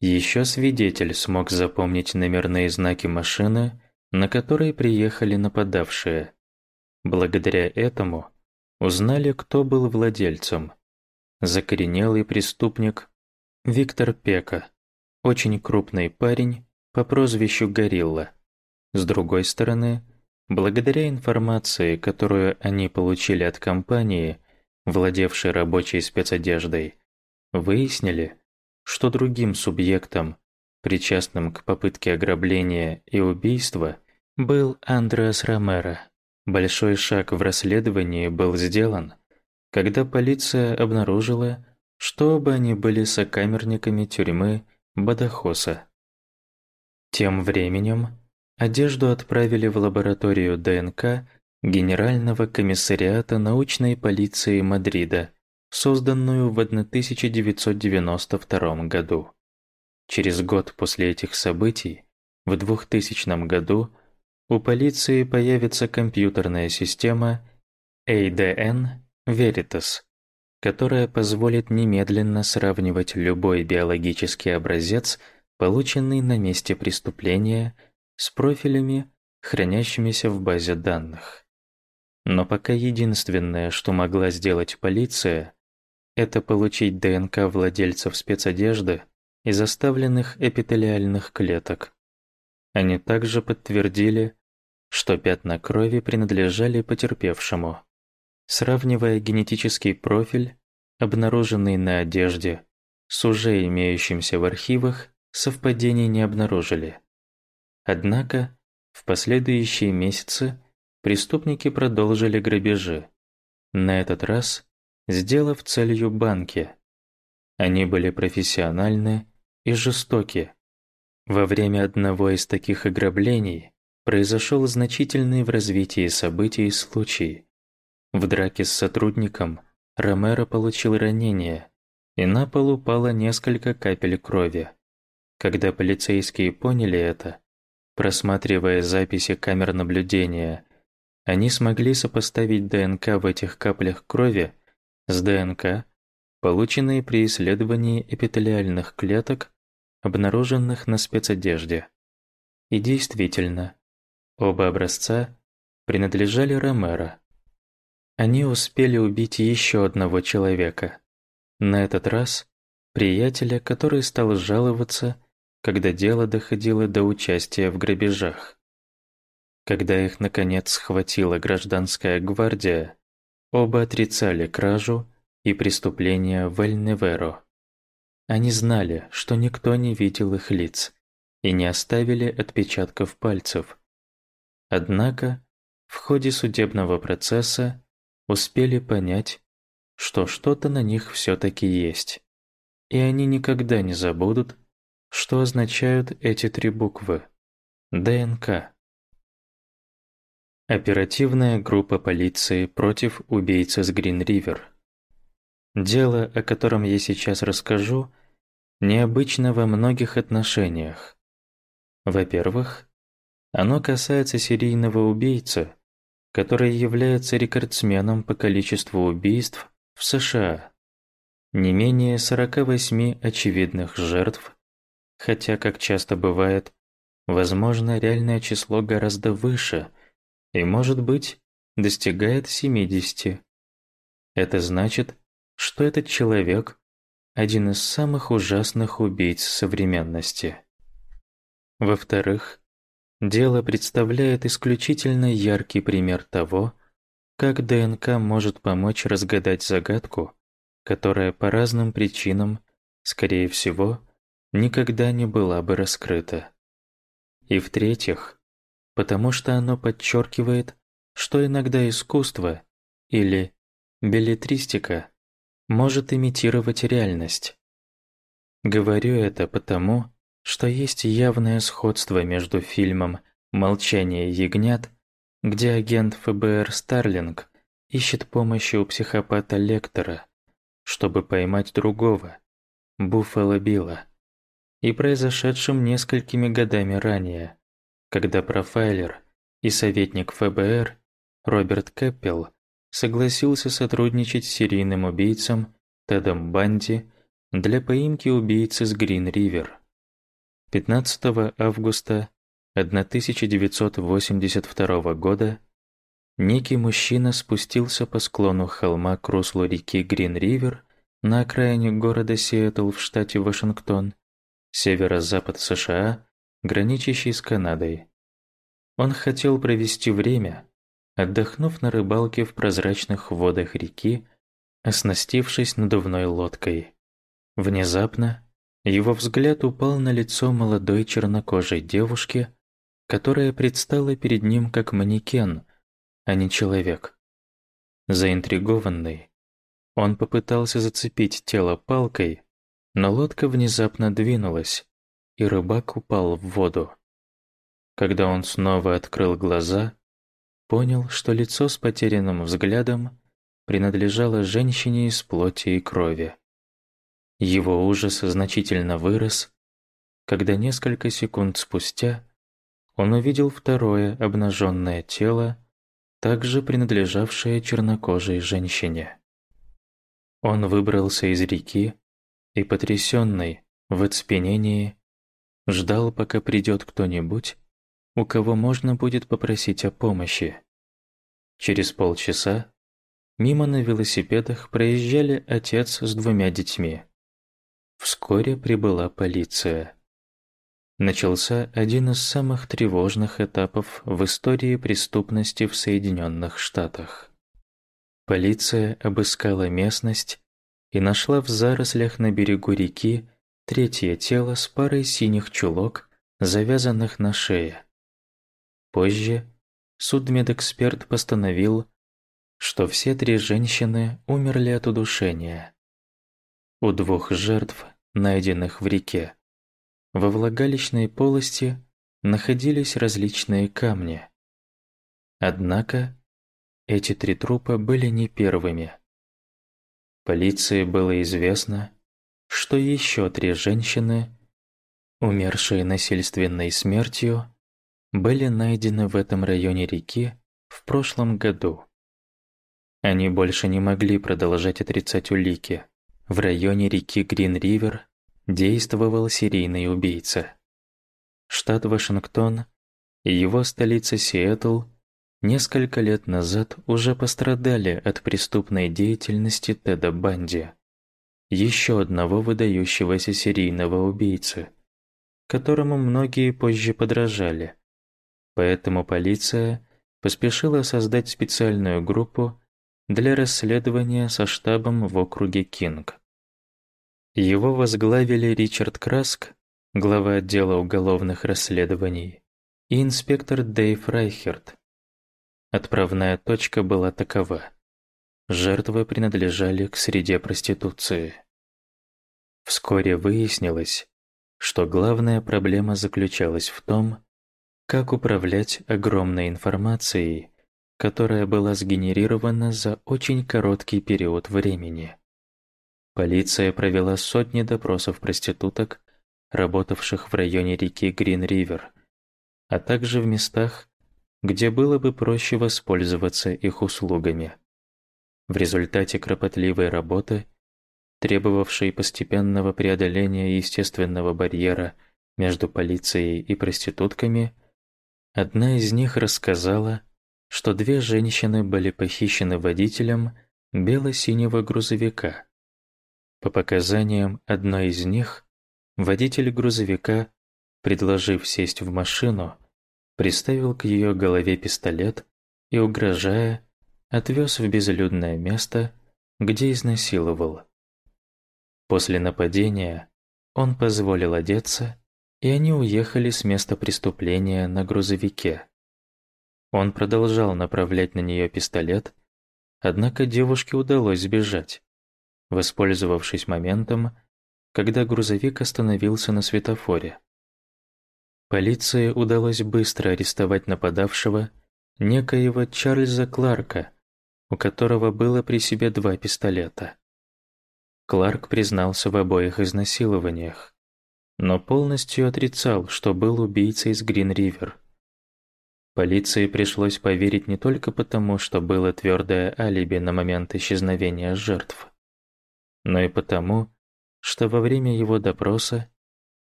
Еще свидетель смог запомнить номерные знаки машины, на которой приехали нападавшие. Благодаря этому узнали, кто был владельцем. Закоренелый преступник Виктор Пека, очень крупный парень, по прозвищу Горилла. С другой стороны, благодаря информации, которую они получили от компании, владевшей рабочей спецодеждой, выяснили, что другим субъектом, причастным к попытке ограбления и убийства, был Андреас Ромеро. Большой шаг в расследовании был сделан, когда полиция обнаружила, что оба они были сокамерниками тюрьмы Бадахоса. Тем временем одежду отправили в лабораторию ДНК Генерального комиссариата научной полиции Мадрида, созданную в 1992 году. Через год после этих событий, в 2000 году, у полиции появится компьютерная система ADN Veritas, которая позволит немедленно сравнивать любой биологический образец, полученный на месте преступления, с профилями, хранящимися в базе данных. Но пока единственное, что могла сделать полиция, это получить ДНК владельцев спецодежды из оставленных эпителиальных клеток. Они также подтвердили, что пятна крови принадлежали потерпевшему. Сравнивая генетический профиль, обнаруженный на одежде, с уже имеющимся в архивах, совпадений не обнаружили. Однако в последующие месяцы преступники продолжили грабежи. На этот раз сделав целью банки. Они были профессиональны и жестоки. Во время одного из таких ограблений произошел значительный в развитии событий случай. В драке с сотрудником Ромеро получил ранение, и на пол упало несколько капель крови. Когда полицейские поняли это, просматривая записи камер наблюдения они смогли сопоставить ДНК в этих каплях крови с ДНК, полученной при исследовании эпителиальных клеток, обнаруженных на спецодежде. И действительно, оба образца принадлежали Ромеро. Они успели убить еще одного человека. На этот раз приятеля, который стал жаловаться, когда дело доходило до участия в грабежах. Когда их наконец схватила гражданская гвардия, оба отрицали кражу и преступления в Эль-Неверо. Они знали, что никто не видел их лиц и не оставили отпечатков пальцев. Однако в ходе судебного процесса успели понять, что что-то на них все-таки есть, и они никогда не забудут, что означают эти три буквы – ДНК. Оперативная группа полиции против убийцы с Грин-Ривер. Дело, о котором я сейчас расскажу, необычно во многих отношениях. Во-первых, оно касается серийного убийцы, который является рекордсменом по количеству убийств в США. Не менее 48 очевидных жертв, хотя, как часто бывает, возможно, реальное число гораздо выше – и, может быть, достигает 70. Это значит, что этот человек – один из самых ужасных убийц современности. Во-вторых, дело представляет исключительно яркий пример того, как ДНК может помочь разгадать загадку, которая по разным причинам, скорее всего, никогда не была бы раскрыта. И в-третьих, потому что оно подчеркивает, что иногда искусство или беллетристика может имитировать реальность. Говорю это потому, что есть явное сходство между фильмом «Молчание ягнят», где агент ФБР Старлинг ищет помощи у психопата Лектора, чтобы поймать другого, Буффало Билла, и произошедшим несколькими годами ранее, когда профайлер и советник ФБР Роберт Кэппел согласился сотрудничать с серийным убийцем Тедом Банди для поимки убийцы с Грин-Ривер. 15 августа 1982 года некий мужчина спустился по склону холма к руслу реки Грин-Ривер на окраине города Сиэтл в штате Вашингтон, северо-запад США, граничащий с Канадой. Он хотел провести время, отдохнув на рыбалке в прозрачных водах реки, оснастившись надувной лодкой. Внезапно Его взгляд упал на лицо молодой чернокожей девушки, которая предстала перед ним как манекен, а не человек. Заинтригованный, он попытался зацепить тело палкой, но лодка внезапно двинулась, и рыбак упал в воду. Когда он снова открыл глаза, понял, что лицо с потерянным взглядом принадлежало женщине из плоти и крови. Его ужас значительно вырос, когда несколько секунд спустя он увидел второе обнаженное тело, также принадлежавшее чернокожей женщине. Он выбрался из реки и, потрясенный, в оцепенении, ждал, пока придет кто-нибудь, у кого можно будет попросить о помощи. Через полчаса мимо на велосипедах проезжали отец с двумя детьми. Вскоре прибыла полиция. Начался один из самых тревожных этапов в истории преступности в Соединенных Штатах. Полиция обыскала местность и нашла в зарослях на берегу реки третье тело с парой синих чулок, завязанных на шее. Позже судмедэксперт постановил, что все три женщины умерли от удушения. У двух жертв, найденных в реке, во влагалищной полости находились различные камни. Однако эти три трупа были не первыми. Полиции было известно, что еще три женщины, умершие насильственной смертью, были найдены в этом районе реки в прошлом году. Они больше не могли продолжать отрицать улики. В районе реки Грин-Ривер действовал серийный убийца. Штат Вашингтон и его столица Сиэтл несколько лет назад уже пострадали от преступной деятельности Теда Банди, еще одного выдающегося серийного убийцы, которому многие позже подражали – Поэтому полиция поспешила создать специальную группу для расследования со штабом в округе Кинг. Его возглавили Ричард Краск, глава отдела уголовных расследований, и инспектор Дэйв Райхерт. Отправная точка была такова. Жертвы принадлежали к среде проституции. Вскоре выяснилось, что главная проблема заключалась в том, как управлять огромной информацией, которая была сгенерирована за очень короткий период времени. Полиция провела сотни допросов проституток, работавших в районе реки Грин-Ривер, а также в местах, где было бы проще воспользоваться их услугами. В результате кропотливой работы, требовавшей постепенного преодоления естественного барьера между полицией и проститутками, Одна из них рассказала, что две женщины были похищены водителем бело-синего грузовика. По показаниям одной из них, водитель грузовика, предложив сесть в машину, приставил к ее голове пистолет и, угрожая, отвез в безлюдное место, где изнасиловал. После нападения он позволил одеться и они уехали с места преступления на грузовике. Он продолжал направлять на нее пистолет, однако девушке удалось сбежать, воспользовавшись моментом, когда грузовик остановился на светофоре. Полиции удалось быстро арестовать нападавшего, некоего Чарльза Кларка, у которого было при себе два пистолета. Кларк признался в обоих изнасилованиях но полностью отрицал, что был убийцей из Грин-Ривер. Полиции пришлось поверить не только потому, что было твердое алиби на момент исчезновения жертв, но и потому, что во время его допроса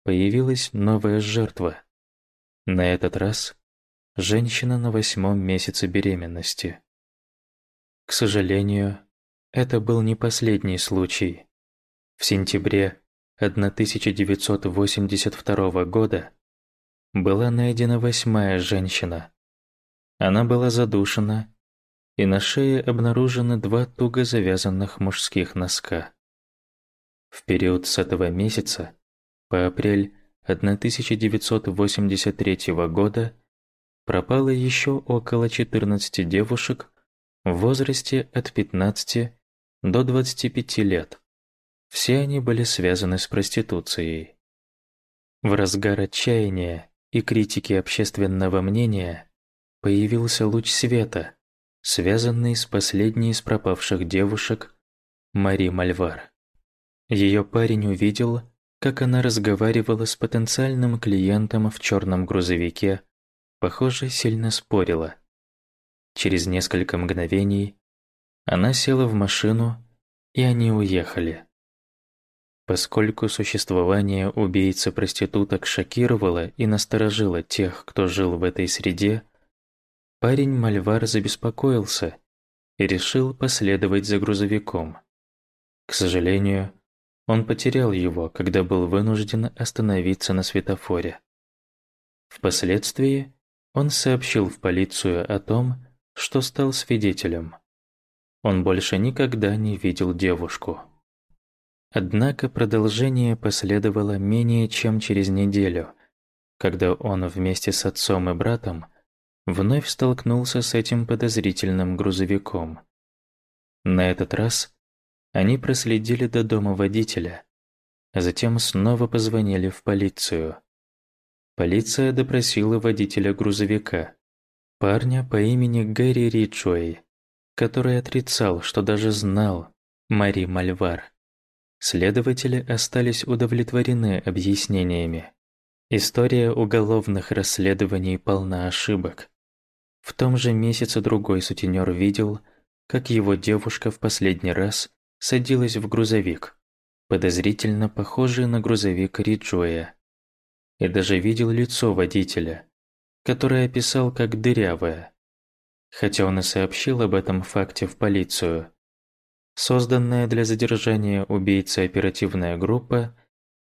появилась новая жертва. На этот раз женщина на восьмом месяце беременности. К сожалению, это был не последний случай. В сентябре 1982 года была найдена восьмая женщина. Она была задушена, и на шее обнаружены два туго завязанных мужских носка. В период с этого месяца по апрель 1983 года пропало еще около 14 девушек в возрасте от 15 до 25 лет. Все они были связаны с проституцией. В разгар отчаяния и критики общественного мнения появился луч света, связанный с последней из пропавших девушек Мари Мальвар. Ее парень увидел, как она разговаривала с потенциальным клиентом в черном грузовике, похоже, сильно спорила. Через несколько мгновений она села в машину, и они уехали. Поскольку существование убийцы-проституток шокировало и насторожило тех, кто жил в этой среде, парень Мальвар забеспокоился и решил последовать за грузовиком. К сожалению, он потерял его, когда был вынужден остановиться на светофоре. Впоследствии он сообщил в полицию о том, что стал свидетелем. Он больше никогда не видел девушку. Однако продолжение последовало менее чем через неделю, когда он вместе с отцом и братом вновь столкнулся с этим подозрительным грузовиком. На этот раз они проследили до дома водителя, а затем снова позвонили в полицию. Полиция допросила водителя грузовика, парня по имени Гэри Риджуэй, который отрицал, что даже знал Мари Мальвар. Следователи остались удовлетворены объяснениями. История уголовных расследований полна ошибок. В том же месяце другой сутенер видел, как его девушка в последний раз садилась в грузовик, подозрительно похожий на грузовик Риджоя, и даже видел лицо водителя, которое описал как дырявое, хотя он и сообщил об этом факте в полицию. Созданная для задержания убийцы оперативная группа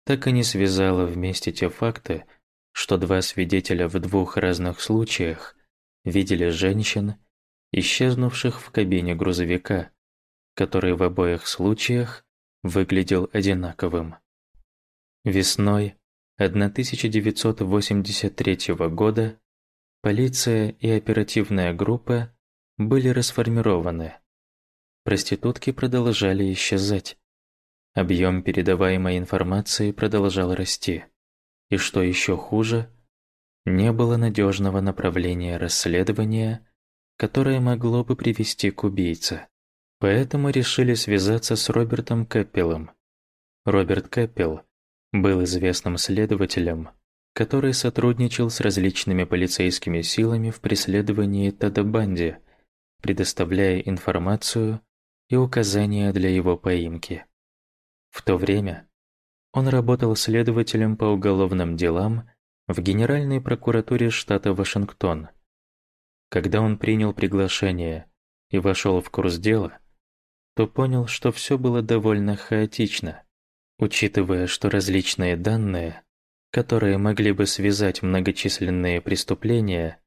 так и не связала вместе те факты, что два свидетеля в двух разных случаях видели женщин, исчезнувших в кабине грузовика, который в обоих случаях выглядел одинаковым. Весной 1983 года полиция и оперативная группа были расформированы. Проститутки продолжали исчезать. Объем передаваемой информации продолжал расти. И что еще хуже, не было надежного направления расследования, которое могло бы привести к убийце. Поэтому решили связаться с Робертом Кэппелом. Роберт Кэппел был известным следователем, который сотрудничал с различными полицейскими силами в преследовании Теда Банди, предоставляя информацию и указания для его поимки. В то время он работал следователем по уголовным делам в Генеральной прокуратуре штата Вашингтон. Когда он принял приглашение и вошел в курс дела, то понял, что все было довольно хаотично, учитывая, что различные данные, которые могли бы связать многочисленные преступления,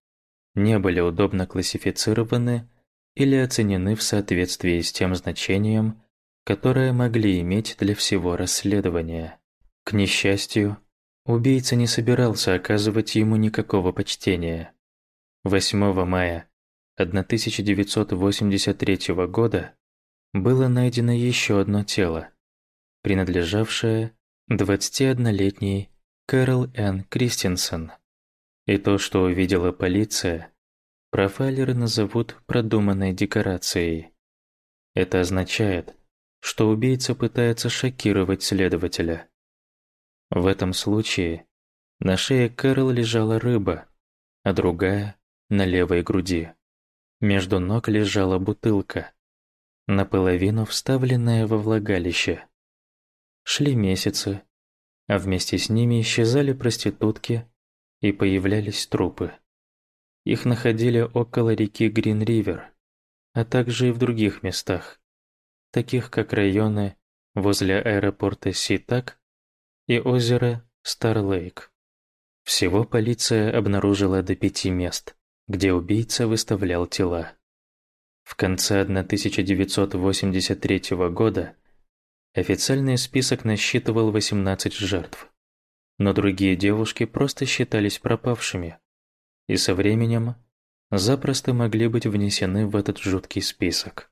не были удобно классифицированы или оценены в соответствии с тем значением, которое могли иметь для всего расследования. К несчастью, убийца не собирался оказывать ему никакого почтения. 8 мая 1983 года было найдено еще одно тело, принадлежавшее 21-летней Кэрол Н. Кристенсен. И то, что увидела полиция, профайлеры назовут продуманной декорацией. Это означает, что убийца пытается шокировать следователя. В этом случае на шее Кэрол лежала рыба, а другая – на левой груди. Между ног лежала бутылка, наполовину вставленная во влагалище. Шли месяцы, а вместе с ними исчезали проститутки и появлялись трупы. Их находили около реки Грин-Ривер, а также и в других местах, таких как районы возле аэропорта Ситак и озера Старлейк. Всего полиция обнаружила до пяти мест, где убийца выставлял тела. В конце 1983 года официальный список насчитывал 18 жертв. но другие девушки просто считались пропавшими и со временем запросто могли быть внесены в этот жуткий список.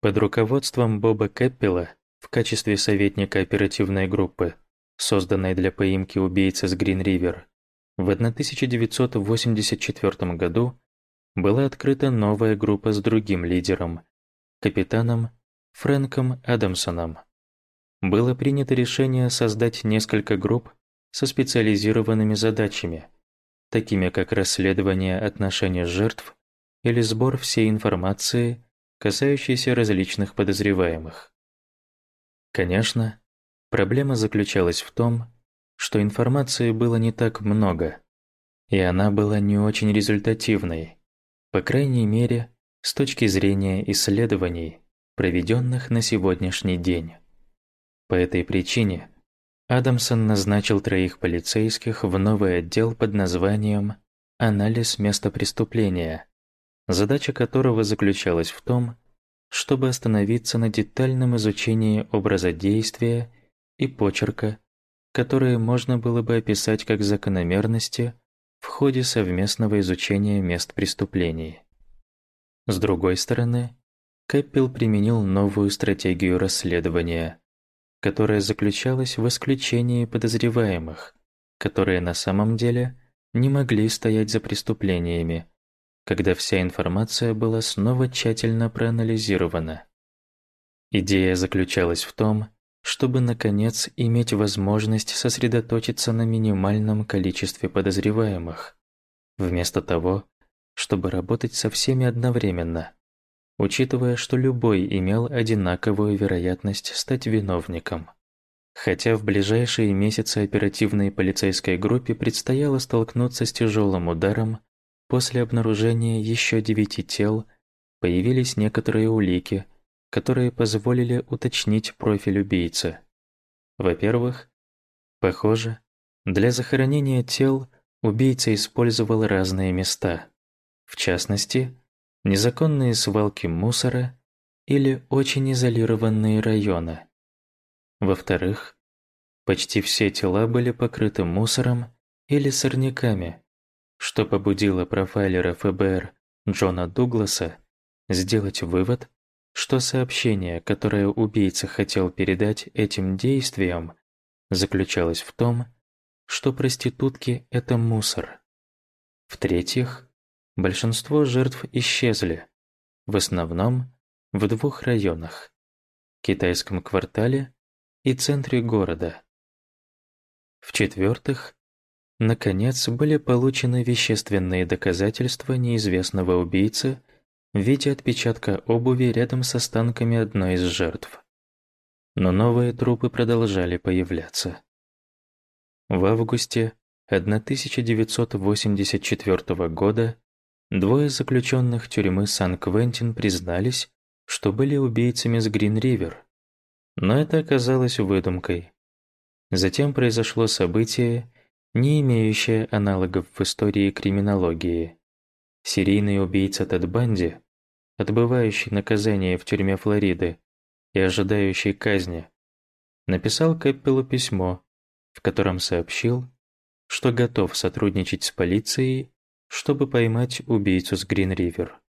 Под руководством Боба Кэппела в качестве советника оперативной группы, созданной для поимки убийцы с Грин-Ривер, в 1984 году была открыта новая группа с другим лидером, капитаном Фрэнком Адамсоном. Было принято решение создать несколько групп со специализированными задачами, такими как расследование отношений жертв или сбор всей информации, касающейся различных подозреваемых. Конечно, проблема заключалась в том, что информации было не так много, и она была не очень результативной, по крайней мере, с точки зрения исследований, проведенных на сегодняшний день. По этой причине Адамсон назначил троих полицейских в новый отдел под названием «Анализ места преступления», задача которого заключалась в том, чтобы остановиться на детальном изучении образа действия и почерка которые можно было бы описать как закономерности в ходе совместного изучения мест преступлений. С другой стороны, Кэппел применил новую стратегию расследования, которая заключалась в исключении подозреваемых, которые на самом деле не могли стоять за преступлениями, когда вся информация была снова тщательно проанализирована. Идея заключалась в том, чтобы, наконец, иметь возможность сосредоточиться на минимальном количестве подозреваемых, вместо того, чтобы работать со всеми одновременно, учитывая, что любой имел одинаковую вероятность стать виновником. Хотя в ближайшие месяцы оперативной полицейской группе предстояло столкнуться с тяжелым ударом, после обнаружения еще девяти тел появились некоторые улики – которые позволили уточнить профиль убийцы. Во-первых, похоже, для захоронения тел убийца использовал разные места, в частности, незаконные свалки мусора или очень изолированные районы. Во-вторых, почти все тела были покрыты мусором или сорняками, что побудило профайлера ФБР Джона Дугласа сделать вывод, что сообщение, которое убийца хотел передать этим действием, заключалось в том, что проститутки – это мусор. В-третьих, большинство жертв исчезли, в основном в двух районах – китайском квартале и центре города. В-четвертых, наконец были получены вещественные доказательства неизвестного убийцы – в виде отпечатка обуви рядом с останками одной из жертв. Но новые трупы продолжали появляться. В августе 1984 года двое заключенных тюрьмы Сан-Квентин признались, что были убийцами с Грин-Ривер, но это оказалось выдумкой. Затем произошло событие, не имеющее аналогов в истории криминологии. Серийный убийца Тед Банди, отбывающий наказание в тюрьме Флориды и ожидающий казни, написал Кэппелу письмо, в котором сообщил, что готов сотрудничать с полицией, чтобы поймать убийцу с Грин-Ривер.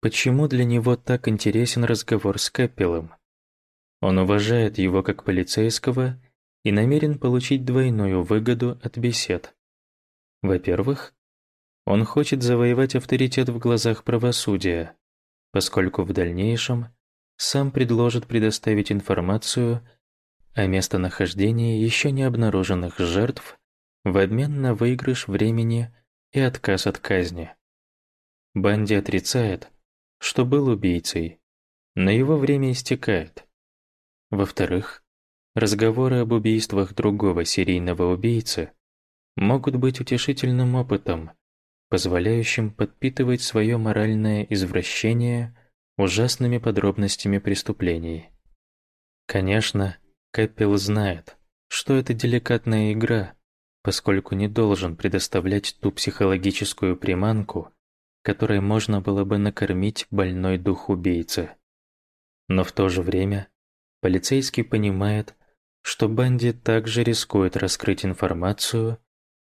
Почему для него так интересен разговор с Кэппелом? Он уважает его как полицейского и намерен получить двойную выгоду от бесед. Во-первых, он хочет завоевать авторитет в глазах правосудия, поскольку в дальнейшем сам предложит предоставить информацию о местонахождении еще не обнаруженных жертв в обмен на выигрыш времени и отказ от казни. Банди отрицает, что был убийцей, но его время истекает. Во-вторых, разговоры об убийствах другого серийного убийцы могут быть утешительным опытом, позволяющим подпитывать свое моральное извращение ужасными подробностями преступлений. Конечно, Кэппел знает, что это деликатная игра, поскольку не должен предоставлять ту психологическую приманку, которой можно было бы накормить больной дух убийцы. Но в то же время полицейский понимает, что Банди также рискует раскрыть информацию,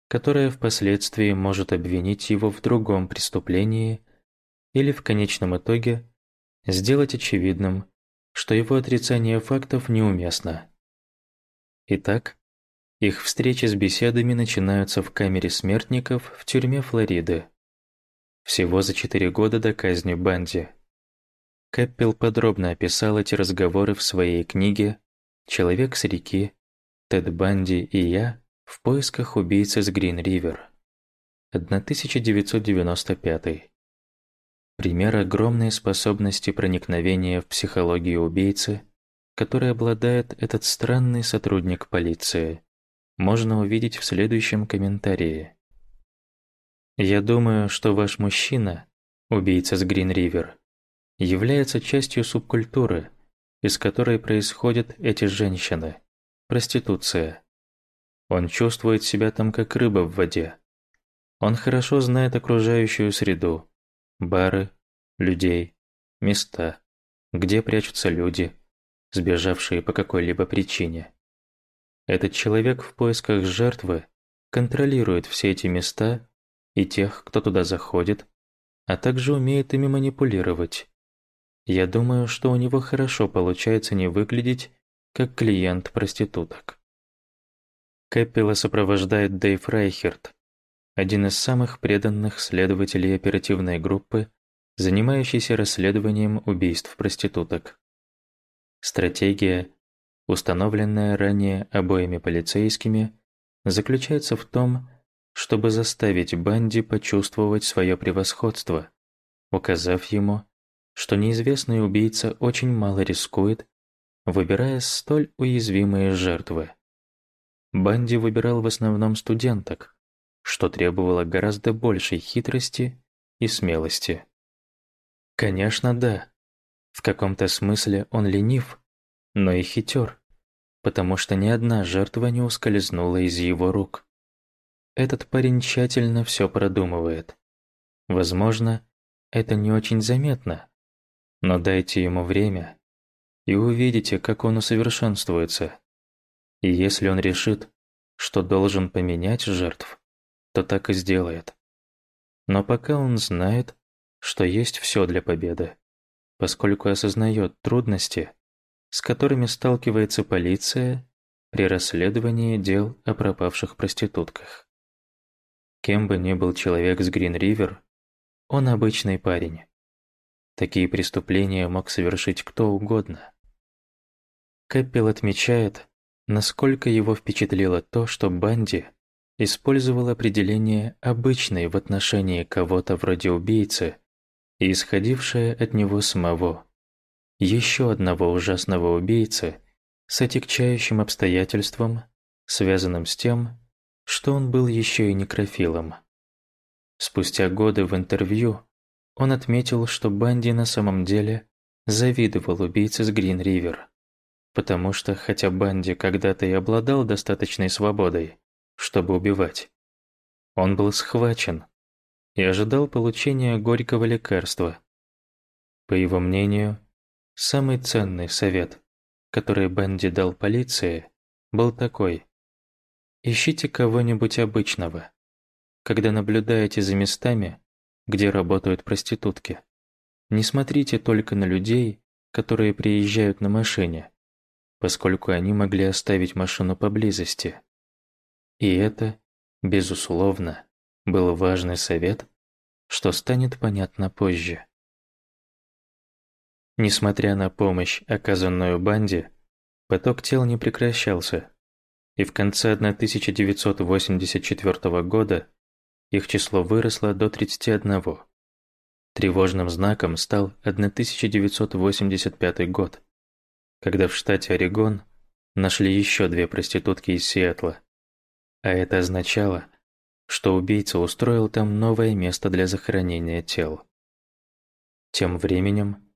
которая впоследствии может обвинить его в другом преступлении или в конечном итоге сделать очевидным, что его отрицание фактов неуместно. Итак, их встречи с беседами начинаются в камере смертников в тюрьме Флориды. Всего за четыре года до казни Банди. Кэппел подробно описал эти разговоры в своей книге «Человек с реки. Тед Банди и я в поисках убийцы с Грин-Ривер». 1995. Пример огромной способности проникновения в психологию убийцы, которой обладает этот странный сотрудник полиции, можно увидеть в следующем комментарии. Я думаю, что ваш мужчина, убийца с Грин-Ривер, является частью субкультуры, из которой происходят эти женщины, проституция. Он чувствует себя там как рыба в воде. Он хорошо знает окружающую среду, бары, людей, места, где прячутся люди, сбежавшие по какой-либо причине. Этот человек в поисках жертвы контролирует все эти места и тех, кто туда заходит, а также умеет ими манипулировать. Я думаю, что у него хорошо получается не выглядеть как клиент проституток. Кэппела сопровождает Дэйв Райхерт, один из самых преданных следователей оперативной группы, занимающийся расследованием убийств проституток. Стратегия, установленная ранее обоими полицейскими, заключается в том, чтобы заставить Банди почувствовать свое превосходство, указав ему, что неизвестный убийца очень мало рискует, выбирая столь уязвимые жертвы. Банди выбирал в основном студенток, что требовало гораздо большей хитрости и смелости. Конечно, да. В каком-то смысле он ленив, но и хитер, потому что ни одна жертва не ускользнула из его рук. Этот парень тщательно все продумывает. Возможно, это не очень заметно, но дайте ему время, и увидите, как он усовершенствуется. И если он решит, что должен поменять жертв, то так и сделает. Но пока он знает, что есть все для победы, поскольку осознает трудности, с которыми сталкивается полиция при расследовании дел о пропавших проститутках. Кем бы ни был человек с Грин-Ривер, он обычный парень. Такие преступления мог совершить кто угодно. Кэппел отмечает, насколько его впечатлило то, что Банди использовал определение «обычный» в отношении кого-то вроде убийцы и исходившее от него самого. Еще одного ужасного убийцы с отягчающим обстоятельством, связанным с тем, что он был еще и некрофилом. Спустя годы в интервью он отметил, что Банди на самом деле завидовал убийце с Грин-Ривер, потому что хотя Банди когда-то и обладал достаточной свободой, чтобы убивать, он был схвачен и ожидал получения горького лекарства. По его мнению, самый ценный совет, который Банди дал полиции, был такой: ищите кого-нибудь обычного. Когда наблюдаете за местами, где работают проститутки. Не смотрите только на людей, которые приезжают на машине, поскольку они могли оставить машину поблизости. И это, безусловно, был важный совет, что станет понятно позже. Несмотря на помощь, оказанную банде, поток тел не прекращался, и в конце 1984 года их число выросло до 31. Тревожным знаком стал 1985 год, когда в штате Орегон нашли еще две проститутки из Сиэтла. А это означало, что убийца устроил там новое место для захоронения тел. Тем временем,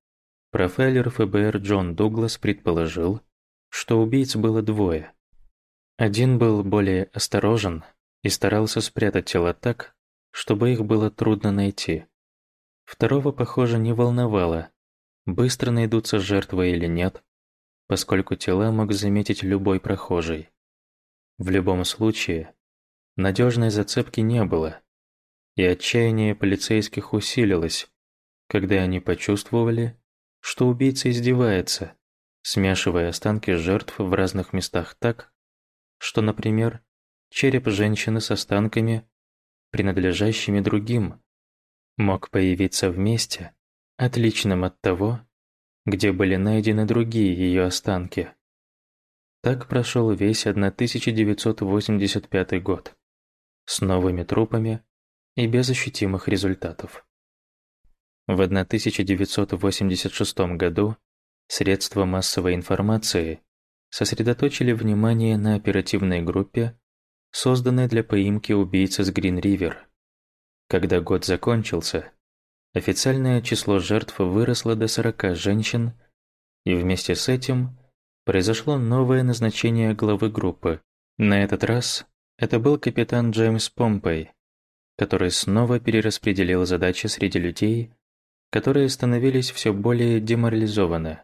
профайлер ФБР Джон Дуглас предположил, что убийц было двое. Один был более осторожен и старался спрятать тела так, чтобы их было трудно найти. Второго, похоже, не волновало, быстро найдутся жертвы или нет, поскольку тела мог заметить любой прохожий. В любом случае, надежной зацепки не было, и отчаяние полицейских усилилось, когда они почувствовали, что убийца издевается, смешивая останки жертв в разных местах так, что, например, череп женщины с останками, принадлежащими другим, мог появиться вместе, отличным от того, где были найдены другие ее останки. Так прошел весь 1985 год, с новыми трупами и без ощутимых результатов. В 1986 году средства массовой информации сосредоточили внимание на оперативной группе, созданной для поимки убийцы с Грин-Ривер. Когда год закончился, официальное число жертв выросло до 40 женщин, и вместе с этим произошло новое назначение главы группы. На этот раз это был капитан Джеймс Помпей, который снова перераспределил задачи среди людей, которые становились все более деморализованы.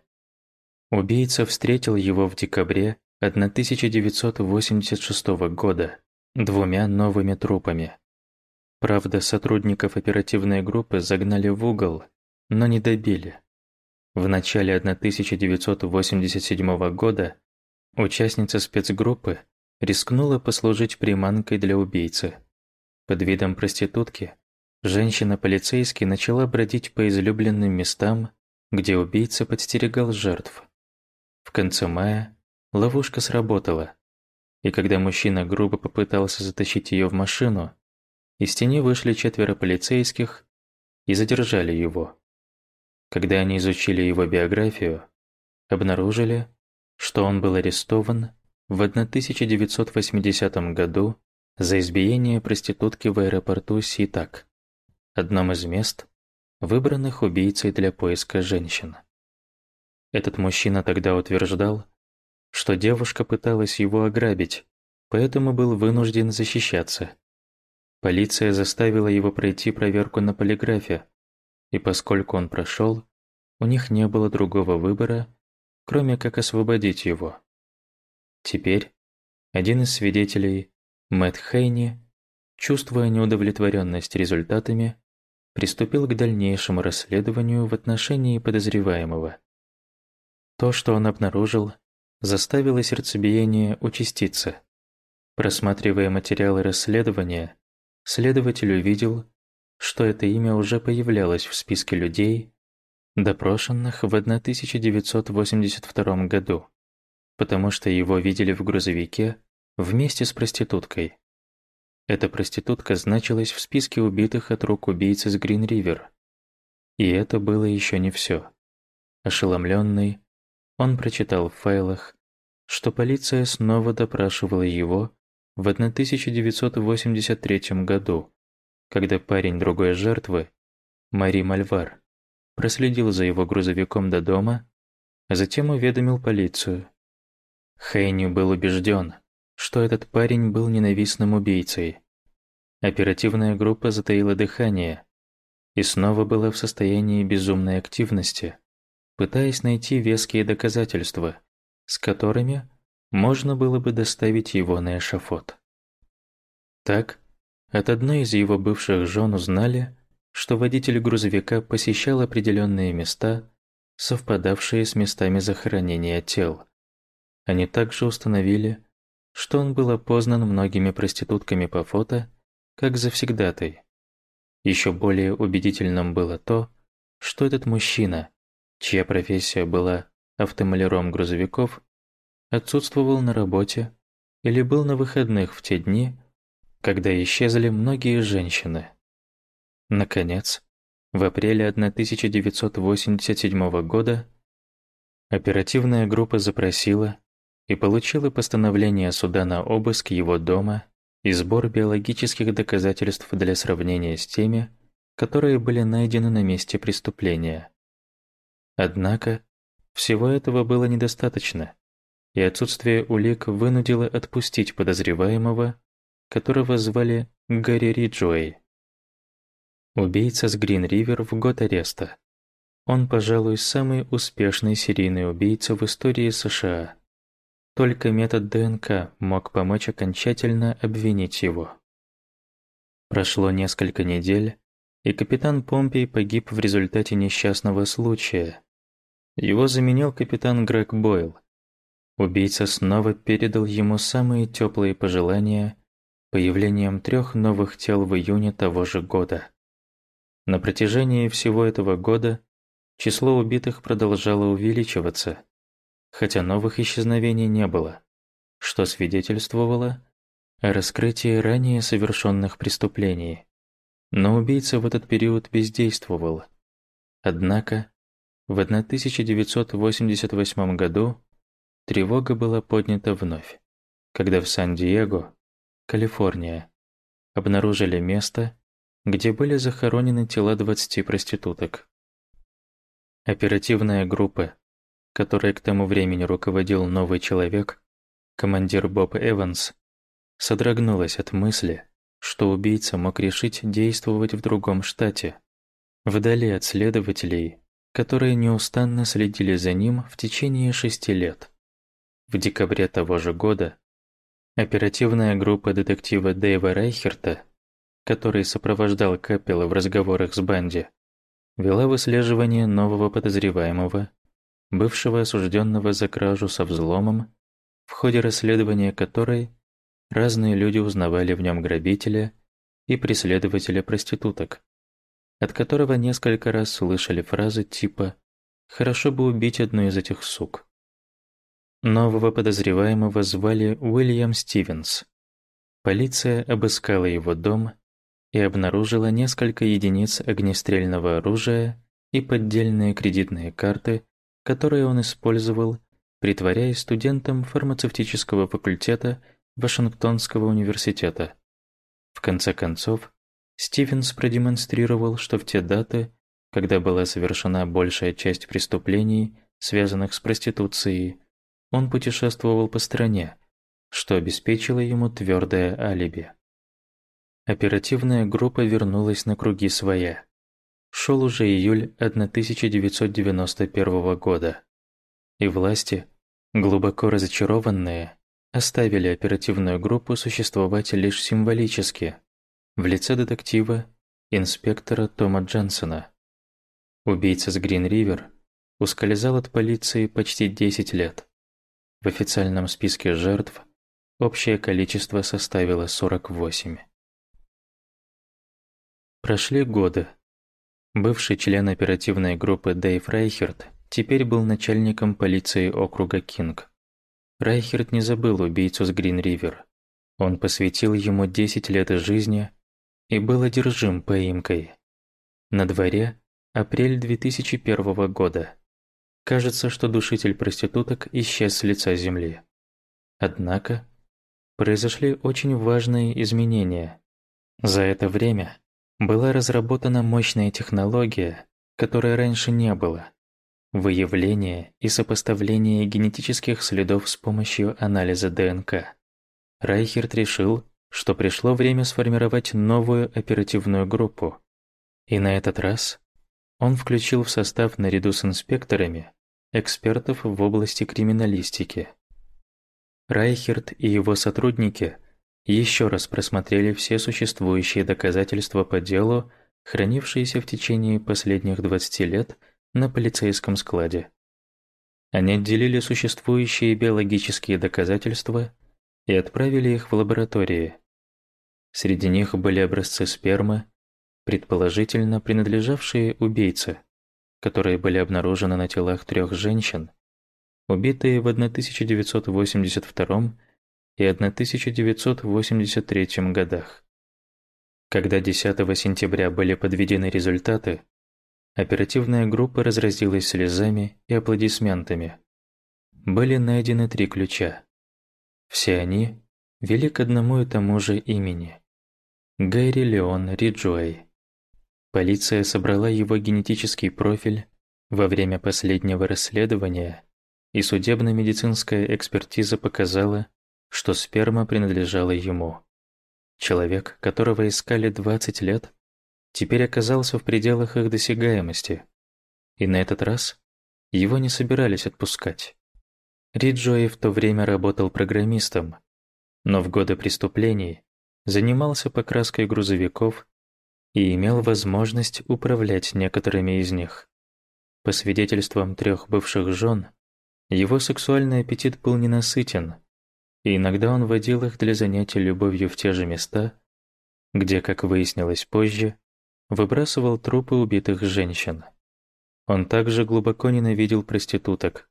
Убийца встретил его в декабре 1986 года двумя новыми трупами. Правда, сотрудников оперативной группы загнали в угол, но не добили. В начале 1987 года участница спецгруппы рискнула послужить приманкой для убийцы. Под видом проститутки женщина-полицейский начала бродить по излюбленным местам, где убийца подстерегал жертв. В конце мая ловушка сработала, и когда мужчина грубо попытался затащить ее в машину, из тени вышли четверо полицейских и задержали его. Когда они изучили его биографию, обнаружили, что он был арестован в 1980 году за избиение проститутки в аэропорту Ситак, одном из мест, выбранных убийцей для поиска женщин. Этот мужчина тогда утверждал, что девушка пыталась его ограбить, поэтому был вынужден защищаться. Полиция заставила его пройти проверку на полиграфе, и поскольку он прошел, у них не было другого выбора, кроме как освободить его. Теперь один из свидетелей, Мэтт Хейни, чувствуя неудовлетворенность результатами, приступил к дальнейшему расследованию в отношении подозреваемого. То, что он обнаружил, заставило сердцебиение участиться. Просматривая материалы расследования, следователь увидел, что это имя уже появлялось в списке людей, допрошенных в 1982 году, потому что его видели в грузовике вместе с проституткой. Эта проститутка значилась в списке убитых от рук убийцы с Грин-Ривер. И это было еще не все. Ошеломленный, он прочитал в файлах, что полиция снова допрашивала его в 1983 году, когда парень другой жертвы, Мари Мальвар, проследил за его грузовиком до дома, а затем уведомил полицию. Хейни был убежден, что этот парень был ненавистным убийцей. Оперативная группа затаила дыхание и снова была в состоянии безумной активности, пытаясь найти веские доказательства, с которыми можно было бы доставить его на эшафот. Так, от одной из его бывших жен узнали, что водитель грузовика посещал определенные места, совпадавшие с местами захоронения тел. Они также установили, что он был опознан многими проститутками по фото, как завсегдатай. Еще более убедительным было то, что этот мужчина, чья профессия была автомаляром грузовиков, отсутствовал на работе или был на выходных в те дни, когда исчезли многие женщины. Наконец, в апреле 1987 года оперативная группа запросила и получила постановление суда на обыск его дома и сбор биологических доказательств для сравнения с теми, которые были найдены на месте преступления. Однако, всего этого было недостаточно, и отсутствие улик вынудило отпустить подозреваемого, которого звали Гарри Риджуэй. Убийца с Грин-Ривер в год ареста. он, пожалуй, самый успешный серийный убийца в истории США. Только метод ДНК мог помочь окончательно обвинить его. Прошло несколько недель, и капитан Помпей погиб в результате несчастного случая. Его заменил капитан Грег Бойл. Убийца снова передал ему самые теплые пожелания появлением трех новых тел в июне того же года. На протяжении всего этого года число убитых продолжало увеличиваться, хотя новых исчезновений не было, что свидетельствовало о раскрытии ранее совершенных преступлений. Но убийца в этот период бездействовал. Однако в 1988 году тревога была поднята вновь, когда в Сан-Диего, Калифорния, обнаружили место, где были захоронены тела 20 проституток. Оперативная группа, которой к тому времени руководил новый человек, командир Боб Эванс, содрогнулась от мысли, что убийца мог решить действовать в другом штате, вдали от следователей, которые неустанно следили за ним в течение шести лет. В декабре того же года оперативная группа детектива Дэйва Райхерта, который сопровождал Капелла в разговорах с Банди, вела выслеживание нового подозреваемого, бывшего осужденного за кражу со взломом, в ходе расследования которой Разные люди узнавали в нем грабителя и преследователя проституток, от которого несколько раз слышали фразы типа «хорошо бы убить одну из этих сук». Нового подозреваемого звали Уильям Стивенс. Полиция обыскала его дом и обнаружила несколько единиц огнестрельного оружия и поддельные кредитные карты, которые он использовал, притворяясь студентом фармацевтического факультета Вашингтонского университета. В конце концов, Стивенс продемонстрировал, что в те даты, когда была совершена большая часть преступлений, связанных с проституцией, он путешествовал по стране, что обеспечило ему твердое алиби. Оперативная группа вернулась на круги своя. Шел уже июль 1991 года, и власти, глубоко разочарованные, оставили оперативную группу существовать лишь символически в лице детектива инспектора Тома Дженсона. Убийца с Грин-Ривер ускользал от полиции почти 10 лет. В официальном списке жертв общее количество составило 48. Прошли годы. Бывший член оперативной группы Дэйв Райхерт теперь был начальником полиции округа Кинг. Райхерт не забыл убийцу с Грин-Ривер. Он посвятил ему 10 лет жизни и был одержим поимкой. На дворе апрель 2001 года. Кажется, что душитель проституток исчез с лица земли. Однако произошли очень важные изменения. За это время была разработана мощная технология, которой раньше не было выявление и сопоставление генетических следов с помощью анализа ДНК. Райхерт решил, что пришло время сформировать новую оперативную группу. И на этот раз он включил в состав наряду с инспекторами экспертов в области криминалистики. Райхерт и его сотрудники еще раз просмотрели все существующие доказательства по делу, хранившиеся в течение последних 20 лет – на полицейском складе. Они отделили существующие биологические доказательства и отправили их в лаборатории. Среди них были образцы спермы, предположительно принадлежавшие убийце, которые были обнаружены на телах трех женщин, убитые в 1982 и 1983 годах. Когда 10 сентября были подведены результаты, Оперативная группа разразилась слезами и аплодисментами. Были найдены три ключа. Все они вели к одному и тому же имени. Гэри Леон Риджуэй. Полиция собрала его генетический профиль во время последнего расследования, и судебно-медицинская экспертиза показала, что сперма принадлежала ему. Человек, которого искали 20 лет, теперь оказался в пределах их досягаемости. И на этот раз его не собирались отпускать. Риджои в то время работал программистом, но в годы преступлений занимался покраской грузовиков и имел возможность управлять некоторыми из них. По свидетельствам трех бывших жен, его сексуальный аппетит был ненасытен, и иногда он водил их для занятий любовью в те же места, где, как выяснилось позже, выбрасывал трупы убитых женщин. Он также глубоко ненавидел проституток,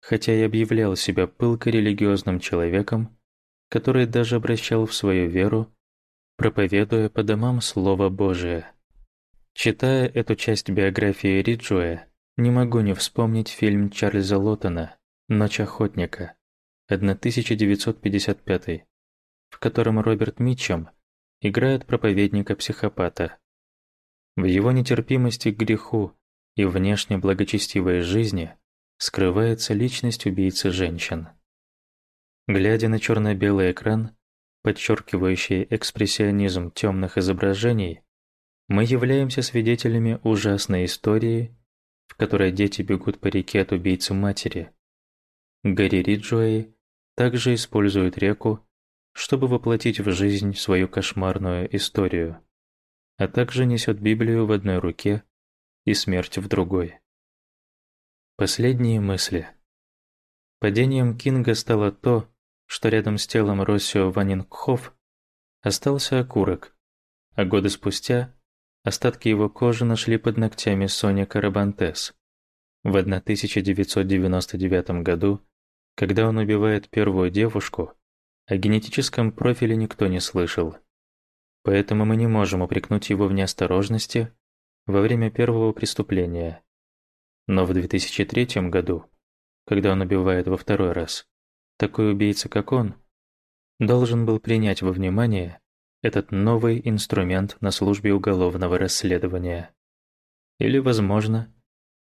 хотя и объявлял себя пылко религиозным человеком, который даже обращал в свою веру, проповедуя по домам Слово Божие. Читая эту часть биографии Риджуэ, не могу не вспомнить фильм Чарльза Лоттона «Ночь охотника» 1955, в котором Роберт Митчем играет проповедника-психопата. В его нетерпимости к греху и внешне благочестивой жизни скрывается личность убийцы женщин. Глядя на черно-белый экран, подчеркивающий экспрессионизм темных изображений, мы являемся свидетелями ужасной истории, в которой дети бегут по реке от убийцы матери. Гарри Риджуэй также использует реку, чтобы воплотить в жизнь свою кошмарную историю, а также несет Библию в одной руке и смерть в другой. Последние мысли. Падением Кинга стало то, что рядом с телом Россио Ванингхоф остался окурок, а годы спустя остатки его кожи нашли под ногтями Соня Карабантес. В 1999 году, когда он убивает первую девушку, о генетическом профиле никто не слышал. Поэтому мы не можем упрекнуть его в неосторожности во время первого преступления. Но в 2003 году, когда он убивает во второй раз, такой убийца, как он, должен был принять во внимание этот новый инструмент на службе уголовного расследования. Или, возможно,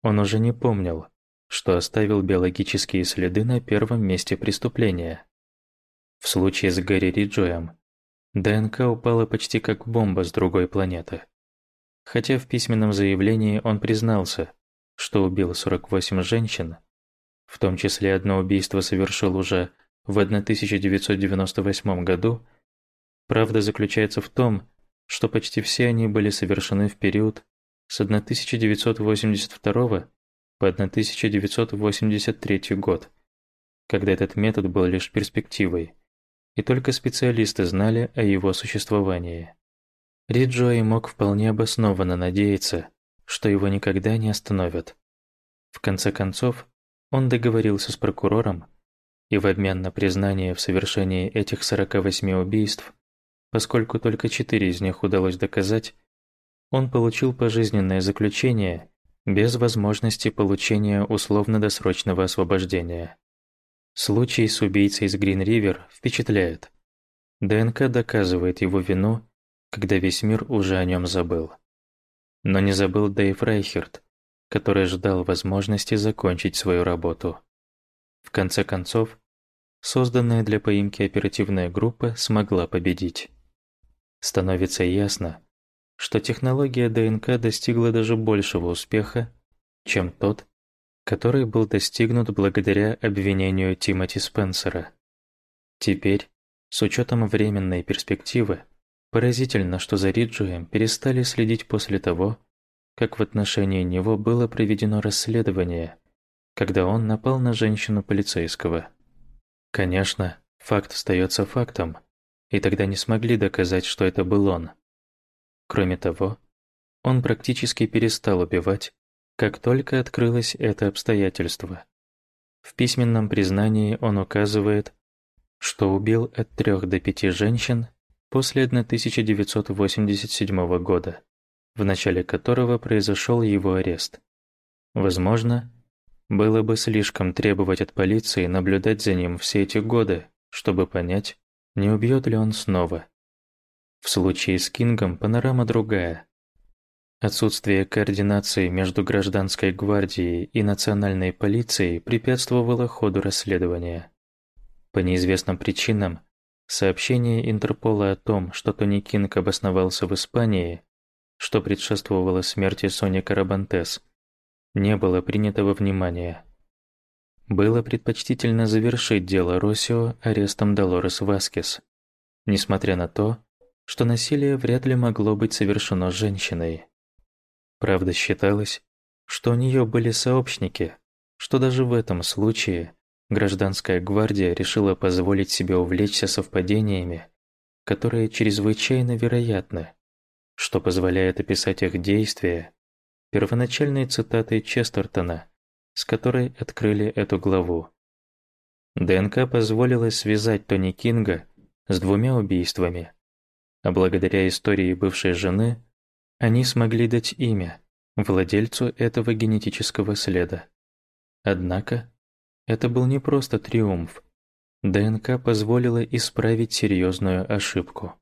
он уже не помнил, что оставил биологические следы на первом месте преступления. В случае с Гарри Риджоем ДНК упала почти как бомба с другой планеты. Хотя в письменном заявлении он признался, что убил 48 женщин, в том числе одно убийство совершил уже в 1998 году, правда заключается в том, что почти все они были совершены в период с 1982 по 1983 год, когда этот метод был лишь перспективой, и только специалисты знали о его существовании. Риджои мог вполне обоснованно надеяться, что его никогда не остановят. В конце концов, он договорился с прокурором, и в обмен на признание в совершении этих 48 убийств, поскольку только четыре из них удалось доказать, он получил пожизненное заключение без возможности получения условно-досрочного освобождения. Случай с убийцей из Грин-Ривер впечатляет. ДНК доказывает его вину, когда весь мир уже о нем забыл. Но не забыл Дэйв Райхерт, который ждал возможности закончить свою работу. В конце концов, созданная для поимки оперативная группа смогла победить. Становится ясно, что технология ДНК достигла даже большего успеха, чем тот, который был достигнут благодаря обвинению Тимоти Спенсера. Теперь, с учетом временной перспективы, поразительно, что за Риджуем перестали следить после того, как в отношении него было проведено расследование, когда он напал на женщину полицейского. Конечно, факт остается фактом, и тогда не смогли доказать, что это был он. Кроме того, он практически перестал убивать, как только открылось это обстоятельство. В письменном признании он указывает, что убил от трех до пяти женщин после 1987 года в начале которого произошел его арест. Возможно, было бы слишком требовать от полиции наблюдать за ним все эти годы, чтобы понять, не убьет ли он снова. В случае с Кингом панорама другая. Отсутствие координации между гражданской гвардией и национальной полицией препятствовало ходу расследования. По неизвестным причинам, сообщение Интерпола о том, что Тони Кинг обосновался в Испании, что предшествовало смерти Сони Карабантес, не было принято во внимание. Было предпочтительно завершить дело Росио арестом Долорес Васкес, несмотря на то, что насилие вряд ли могло быть совершено женщиной. Правда, считалось, что у нее были сообщники, что даже в этом случае гражданская гвардия решила позволить себе увлечься совпадениями, которые чрезвычайно вероятны, что позволяет описать их действия первоначальной цитатой Честертона, с которой открыли эту главу. ДНК позволила связать Тони Кинга с двумя убийствами, а благодаря истории бывшей жены они смогли дать имя владельцу этого генетического следа. Однако это был не просто триумф. ДНК позволила исправить серьезную ошибку.